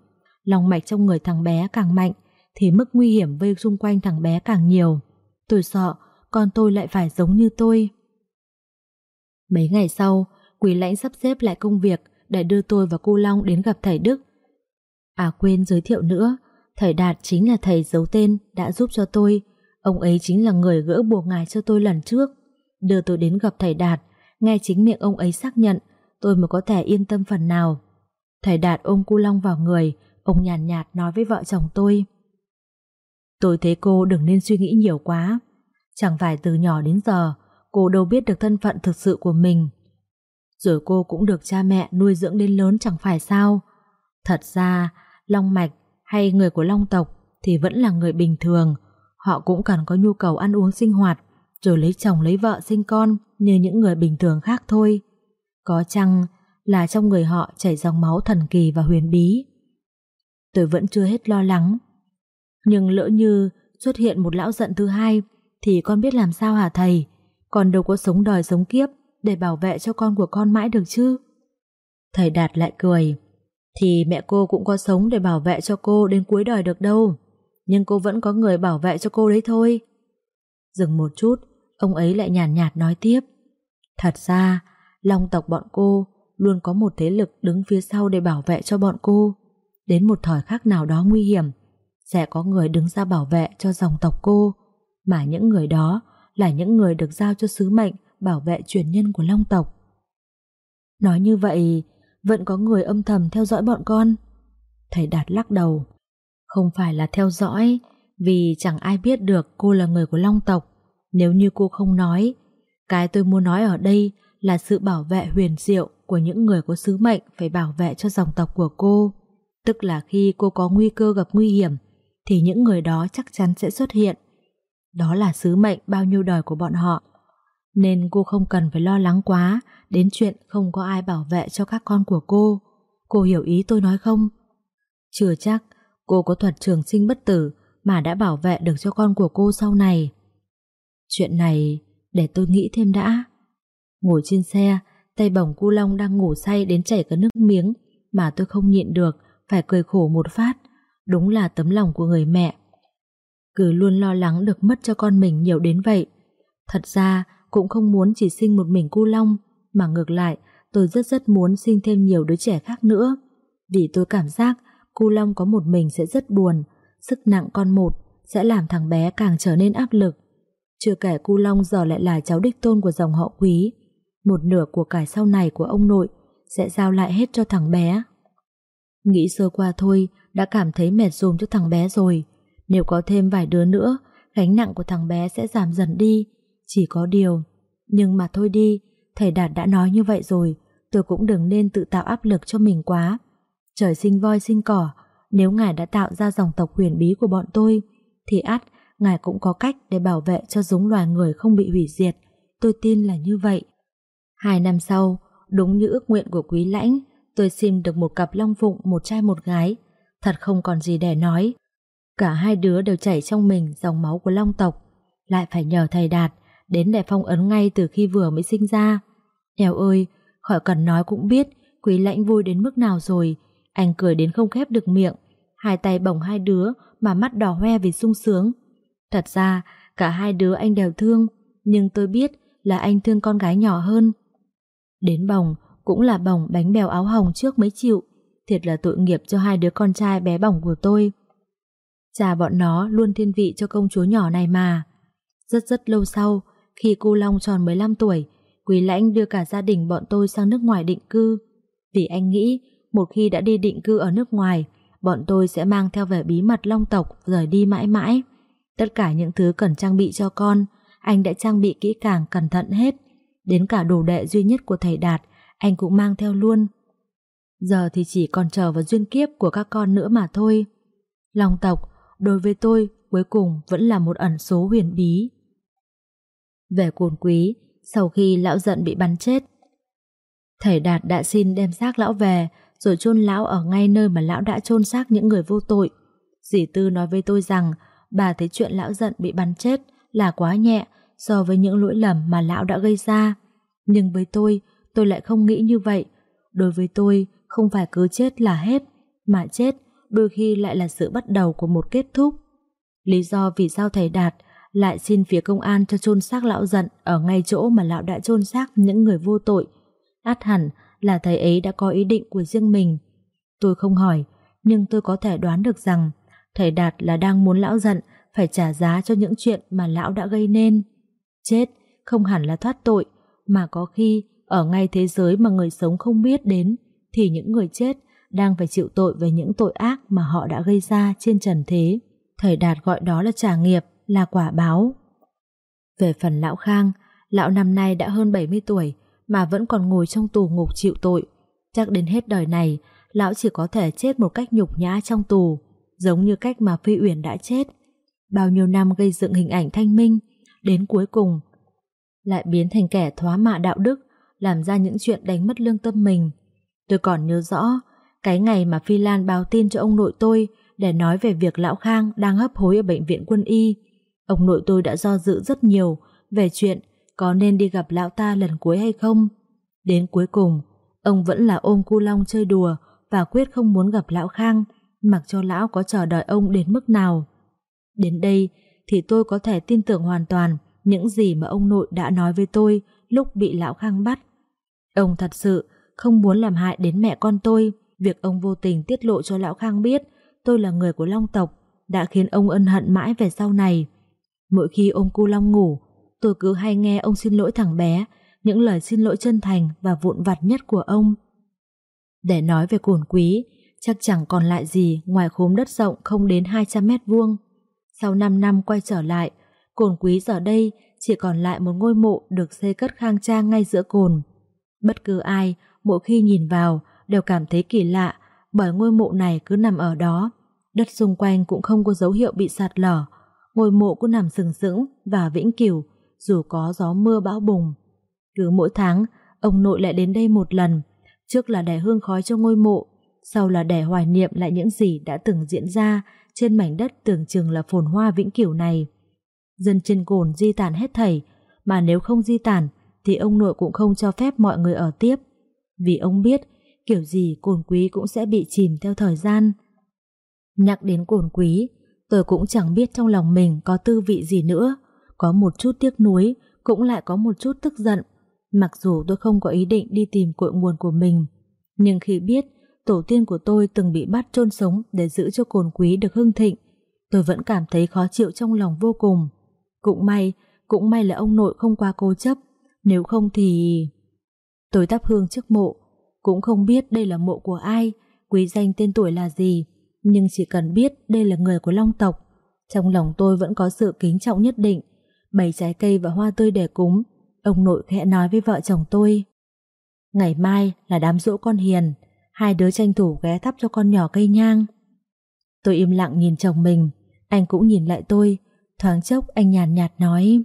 Lòng mạch trong người thằng bé càng mạnh, thì mức nguy hiểm vây xung quanh thằng bé càng nhiều. Tôi sợ con tôi lại phải giống như tôi. Mấy ngày sau, Quý lãnh sắp xếp lại công việc để đưa tôi và cô Long đến gặp thầy Đức. À quên giới thiệu nữa, thầy Đạt chính là thầy giấu tên đã giúp cho tôi. Ông ấy chính là người gỡ buộc ngài cho tôi lần trước. Đưa tôi đến gặp thầy Đạt, nghe chính miệng ông ấy xác nhận, tôi mới có thể yên tâm phần nào. Thầy Đạt ôm cô Long vào người, ông nhàn nhạt, nhạt nói với vợ chồng tôi. Tôi thấy cô đừng nên suy nghĩ nhiều quá. Chẳng phải từ nhỏ đến giờ, cô đâu biết được thân phận thực sự của mình. Rồi cô cũng được cha mẹ nuôi dưỡng đến lớn chẳng phải sao. Thật ra, Long Mạch hay người của Long tộc thì vẫn là người bình thường, Họ cũng cần có nhu cầu ăn uống sinh hoạt, rồi lấy chồng lấy vợ sinh con như những người bình thường khác thôi. Có chăng là trong người họ chảy dòng máu thần kỳ và huyền bí. Tôi vẫn chưa hết lo lắng. Nhưng lỡ như xuất hiện một lão giận thứ hai thì con biết làm sao hả thầy? Con đâu có sống đòi sống kiếp để bảo vệ cho con của con mãi được chứ? Thầy Đạt lại cười. Thì mẹ cô cũng có sống để bảo vệ cho cô đến cuối đời được đâu. Nhưng cô vẫn có người bảo vệ cho cô đấy thôi. Dừng một chút, ông ấy lại nhàn nhạt, nhạt nói tiếp. Thật ra, Long tộc bọn cô luôn có một thế lực đứng phía sau để bảo vệ cho bọn cô. Đến một thời khắc nào đó nguy hiểm, sẽ có người đứng ra bảo vệ cho dòng tộc cô, mà những người đó là những người được giao cho sứ mệnh bảo vệ truyền nhân của Long tộc. Nói như vậy, vẫn có người âm thầm theo dõi bọn con. Thầy Đạt lắc đầu. Không phải là theo dõi, vì chẳng ai biết được cô là người của Long tộc. Nếu như cô không nói, cái tôi muốn nói ở đây là sự bảo vệ huyền diệu của những người có sứ mệnh phải bảo vệ cho dòng tộc của cô. Tức là khi cô có nguy cơ gặp nguy hiểm, thì những người đó chắc chắn sẽ xuất hiện. Đó là sứ mệnh bao nhiêu đời của bọn họ. Nên cô không cần phải lo lắng quá đến chuyện không có ai bảo vệ cho các con của cô. Cô hiểu ý tôi nói không? Chưa chắc cô có thuật trường sinh bất tử mà đã bảo vệ được cho con của cô sau này. Chuyện này để tôi nghĩ thêm đã. Ngồi trên xe, tay bồng cu long đang ngủ say đến chảy cả nước miếng mà tôi không nhịn được, phải cười khổ một phát. Đúng là tấm lòng của người mẹ. Cứ luôn lo lắng được mất cho con mình nhiều đến vậy. Thật ra cũng không muốn chỉ sinh một mình cu long, mà ngược lại tôi rất rất muốn sinh thêm nhiều đứa trẻ khác nữa. Vì tôi cảm giác cu long có một mình sẽ rất buồn, sức nặng con một sẽ làm thằng bé càng trở nên áp lực. Chưa kể cu long giờ lại là cháu đích tôn của dòng họ quý, một nửa của cải sau này của ông nội sẽ giao lại hết cho thằng bé. Nghĩ sơ qua thôi đã cảm thấy mệt dùm cho thằng bé rồi. Nếu có thêm vài đứa nữa, gánh nặng của thằng bé sẽ giảm dần đi. Chỉ có điều. Nhưng mà thôi đi, thầy Đạt đã nói như vậy rồi, tôi cũng đừng nên tự tạo áp lực cho mình quá. Trời sinh voi sinh cỏ, nếu ngài đã tạo ra dòng tộc huyền bí của bọn tôi, thì ắt ngài cũng có cách để bảo vệ cho giống loài người không bị hủy diệt. Tôi tin là như vậy. Hai năm sau, đúng như ước nguyện của quý lãnh, tôi xin được một cặp long phụng một trai một gái. Thật không còn gì để nói. Cả hai đứa đều chảy trong mình dòng máu của long tộc. Lại phải nhờ thầy Đạt đến để phong ấn ngay từ khi vừa mới sinh ra. Eo ơi, khỏi cần nói cũng biết quý lãnh vui đến mức nào rồi. Anh cười đến không khép được miệng. Hai tay bồng hai đứa mà mắt đỏ hoe vì sung sướng. Thật ra, cả hai đứa anh đều thương. Nhưng tôi biết là anh thương con gái nhỏ hơn. Đến bồng, cũng là bồng bánh bèo áo hồng trước mới chịu. Thiệt là tội nghiệp cho hai đứa con trai bé bỏng của tôi. Cha bọn nó luôn thiên vị cho công chúa nhỏ này mà. Rất rất lâu sau, khi cô Long tròn 15 tuổi, Quý Lãnh đưa cả gia đình bọn tôi sang nước ngoài định cư. Vì anh nghĩ, một khi đã đi định cư ở nước ngoài, bọn tôi sẽ mang theo vẻ bí mật Long tộc rời đi mãi mãi. Tất cả những thứ cần trang bị cho con, anh đã trang bị kỹ càng cẩn thận hết. Đến cả đồ đệ duy nhất của thầy Đạt, anh cũng mang theo luôn. Giờ thì chỉ còn chờ vào duyên kiếp của các con nữa mà thôi. Long tộc, đối với tôi, cuối cùng vẫn là một ẩn số huyền bí. Về cồn quý, sau khi lão giận bị bắn chết, thầy Đạt đã xin đem xác lão về, rồi chôn lão ở ngay nơi mà lão đã chôn xác những người vô tội. Dì Tư nói với tôi rằng, bà thấy chuyện lão giận bị bắn chết là quá nhẹ so với những lỗi lầm mà lão đã gây ra. Nhưng với tôi, tôi lại không nghĩ như vậy. Đối với tôi, không phải cứ chết là hết, mà chết đôi khi lại là sự bắt đầu của một kết thúc. Lý do vì sao thầy Đạt lại xin phía công an cho chôn xác lão giận ở ngay chỗ mà lão đã chôn xác những người vô tội. Át hẳn là thầy ấy đã có ý định của riêng mình. Tôi không hỏi, nhưng tôi có thể đoán được rằng thầy Đạt là đang muốn lão giận phải trả giá cho những chuyện mà lão đã gây nên. Chết không hẳn là thoát tội, mà có khi ở ngay thế giới mà người sống không biết đến, thì những người chết đang phải chịu tội về những tội ác mà họ đã gây ra trên trần thế. Thầy Đạt gọi đó là trả nghiệp, là quả báo. Về phần lão Khang, lão năm nay đã hơn 70 tuổi mà vẫn còn ngồi trong tù ngục chịu tội. Chắc đến hết đời này, lão chỉ có thể chết một cách nhục nhã trong tù, giống như cách mà Phi Uyển đã chết. Bao nhiêu năm gây dựng hình ảnh thanh minh, đến cuối cùng lại biến thành kẻ thoá mạ đạo đức, làm ra những chuyện đánh mất lương tâm mình. Tôi còn nhớ rõ, cái ngày mà Phi Lan báo tin cho ông nội tôi để nói về việc Lão Khang đang hấp hối ở bệnh viện quân y. Ông nội tôi đã do dự rất nhiều về chuyện có nên đi gặp lão ta lần cuối hay không. Đến cuối cùng, ông vẫn là ôm cu long chơi đùa và quyết không muốn gặp lão Khang, mặc cho lão có chờ đợi ông đến mức nào. Đến đây thì tôi có thể tin tưởng hoàn toàn những gì mà ông nội đã nói với tôi lúc bị lão Khang bắt. Ông thật sự không muốn làm hại đến mẹ con tôi. Việc ông vô tình tiết lộ cho lão Khang biết tôi là người của Long tộc đã khiến ông ân hận mãi về sau này. Mỗi khi ông cu Long ngủ, tôi cứ hay nghe ông xin lỗi thằng bé, những lời xin lỗi chân thành và vụn vặt nhất của ông. Để nói về cồn quý, chắc chẳng còn lại gì ngoài khốm đất rộng không đến 200 mét vuông. Sau 5 năm quay trở lại, cồn quý giờ đây chỉ còn lại một ngôi mộ được xây cất khang trang ngay giữa cồn. Bất cứ ai, mỗi khi nhìn vào, đều cảm thấy kỳ lạ bởi ngôi mộ này cứ nằm ở đó. Đất xung quanh cũng không có dấu hiệu bị sạt lở. Ngôi mộ cứ nằm sừng sững và vĩnh cửu, dù có gió mưa bão bùng. Cứ mỗi tháng, ông nội lại đến đây một lần, trước là để hương khói cho ngôi mộ, sau là để hoài niệm lại những gì đã từng diễn ra trên mảnh đất tưởng chừng là phồn hoa vĩnh cửu này. Dân trên cồn di tản hết thảy, mà nếu không di tản thì ông nội cũng không cho phép mọi người ở tiếp. Vì ông biết, kiểu gì cồn quý cũng sẽ bị chìm theo thời gian. Nhắc đến cồn quý, tôi cũng chẳng biết trong lòng mình có tư vị gì nữa, có một chút tiếc nuối, cũng lại có một chút tức giận. Mặc dù tôi không có ý định đi tìm cội nguồn của mình, nhưng khi biết tổ tiên của tôi từng bị bắt chôn sống để giữ cho cồn quý được hưng thịnh, tôi vẫn cảm thấy khó chịu trong lòng vô cùng. Cũng may, cũng may là ông nội không quá cố chấp, nếu không thì... Tôi thắp hương trước mộ, cũng không biết đây là mộ của ai, quý danh tên tuổi là gì, nhưng chỉ cần biết đây là người của Long tộc, trong lòng tôi vẫn có sự kính trọng nhất định. Bày trái cây và hoa tươi để cúng, ông nội khẽ nói với vợ chồng tôi. Ngày mai là đám dỗ con hiền, hai đứa tranh thủ ghé thắp cho con nhỏ cây nhang. Tôi im lặng nhìn chồng mình, anh cũng nhìn lại tôi, thoáng chốc anh nhàn nhạt, nhạt nói.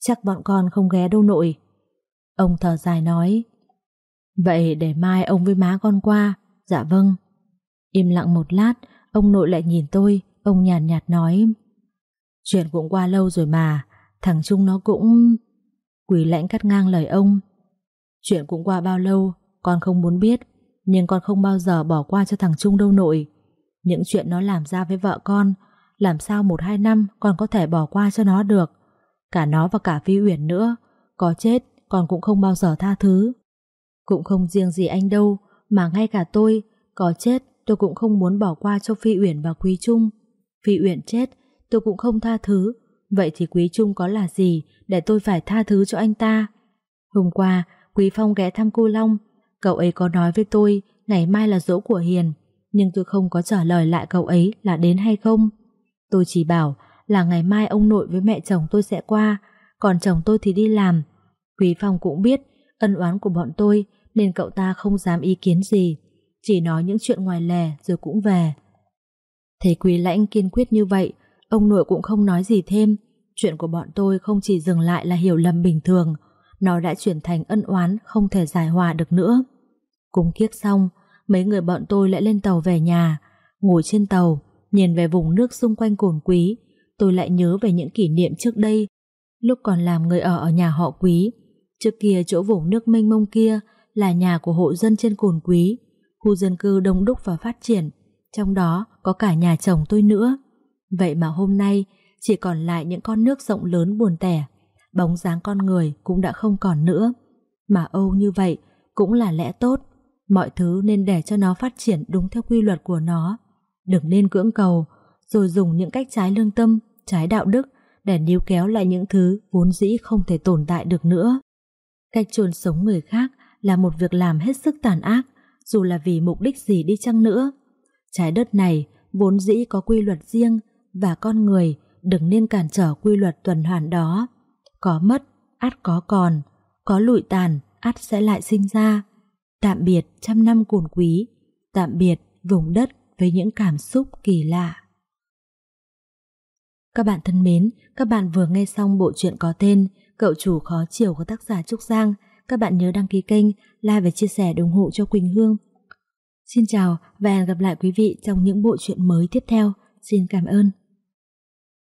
Chắc bọn con không ghé đâu nội. Ông thở dài nói. Vậy để mai ông với má con qua. Dạ vâng. Im lặng một lát, ông nội lại nhìn tôi, ông nhàn nhạt, nhạt nói. Chuyện cũng qua lâu rồi mà, thằng Trung nó cũng... Quỷ lãnh cắt ngang lời ông. Chuyện cũng qua bao lâu, con không muốn biết, nhưng con không bao giờ bỏ qua cho thằng Trung đâu nội. Những chuyện nó làm ra với vợ con, làm sao một hai năm con có thể bỏ qua cho nó được. Cả nó và cả Phi Uyển nữa, có chết con cũng không bao giờ tha thứ. Cũng không riêng gì anh đâu, mà ngay cả tôi, có chết tôi cũng không muốn bỏ qua cho Phi Uyển và Quý Trung. Phi Uyển chết, tôi cũng không tha thứ. Vậy thì Quý Trung có là gì để tôi phải tha thứ cho anh ta? Hôm qua, Quý Phong ghé thăm cô Long. Cậu ấy có nói với tôi ngày mai là dỗ của Hiền, nhưng tôi không có trả lời lại cậu ấy là đến hay không. Tôi chỉ bảo là ngày mai ông nội với mẹ chồng tôi sẽ qua, còn chồng tôi thì đi làm. Quý Phong cũng biết ân oán của bọn tôi nên cậu ta không dám ý kiến gì, chỉ nói những chuyện ngoài lề rồi cũng về. Thấy Quý Lãnh kiên quyết như vậy, ông nội cũng không nói gì thêm. Chuyện của bọn tôi không chỉ dừng lại là hiểu lầm bình thường, nó đã chuyển thành ân oán không thể giải hòa được nữa. Cúng kiếc xong, mấy người bọn tôi lại lên tàu về nhà, ngồi trên tàu, nhìn về vùng nước xung quanh cồn quý, tôi lại nhớ về những kỷ niệm trước đây, lúc còn làm người ở ở nhà họ quý. Trước kia chỗ vùng nước mênh mông kia là nhà của hộ dân trên cồn quý, khu dân cư đông đúc và phát triển, trong đó có cả nhà chồng tôi nữa. Vậy mà hôm nay chỉ còn lại những con nước rộng lớn buồn tẻ, bóng dáng con người cũng đã không còn nữa. Mà Âu như vậy cũng là lẽ tốt, mọi thứ nên để cho nó phát triển đúng theo quy luật của nó. Đừng nên cưỡng cầu, rồi dùng những cách trái lương tâm, trái đạo đức để níu kéo lại những thứ vốn dĩ không thể tồn tại được nữa. Cách chôn sống người khác là một việc làm hết sức tàn ác, dù là vì mục đích gì đi chăng nữa. Trái đất này vốn dĩ có quy luật riêng và con người đừng nên cản trở quy luật tuần hoàn đó. Có mất, át có còn, có lụi tàn, át sẽ lại sinh ra. Tạm biệt trăm năm cồn quý, tạm biệt vùng đất với những cảm xúc kỳ lạ. Các bạn thân mến, các bạn vừa nghe xong bộ truyện có tên Cậu chủ khó chiều của tác giả Trúc Giang. Các bạn nhớ đăng ký kênh, like và chia sẻ ủng hộ cho Quỳnh Hương. Xin chào và hẹn gặp lại quý vị trong những bộ truyện mới tiếp theo. Xin cảm ơn.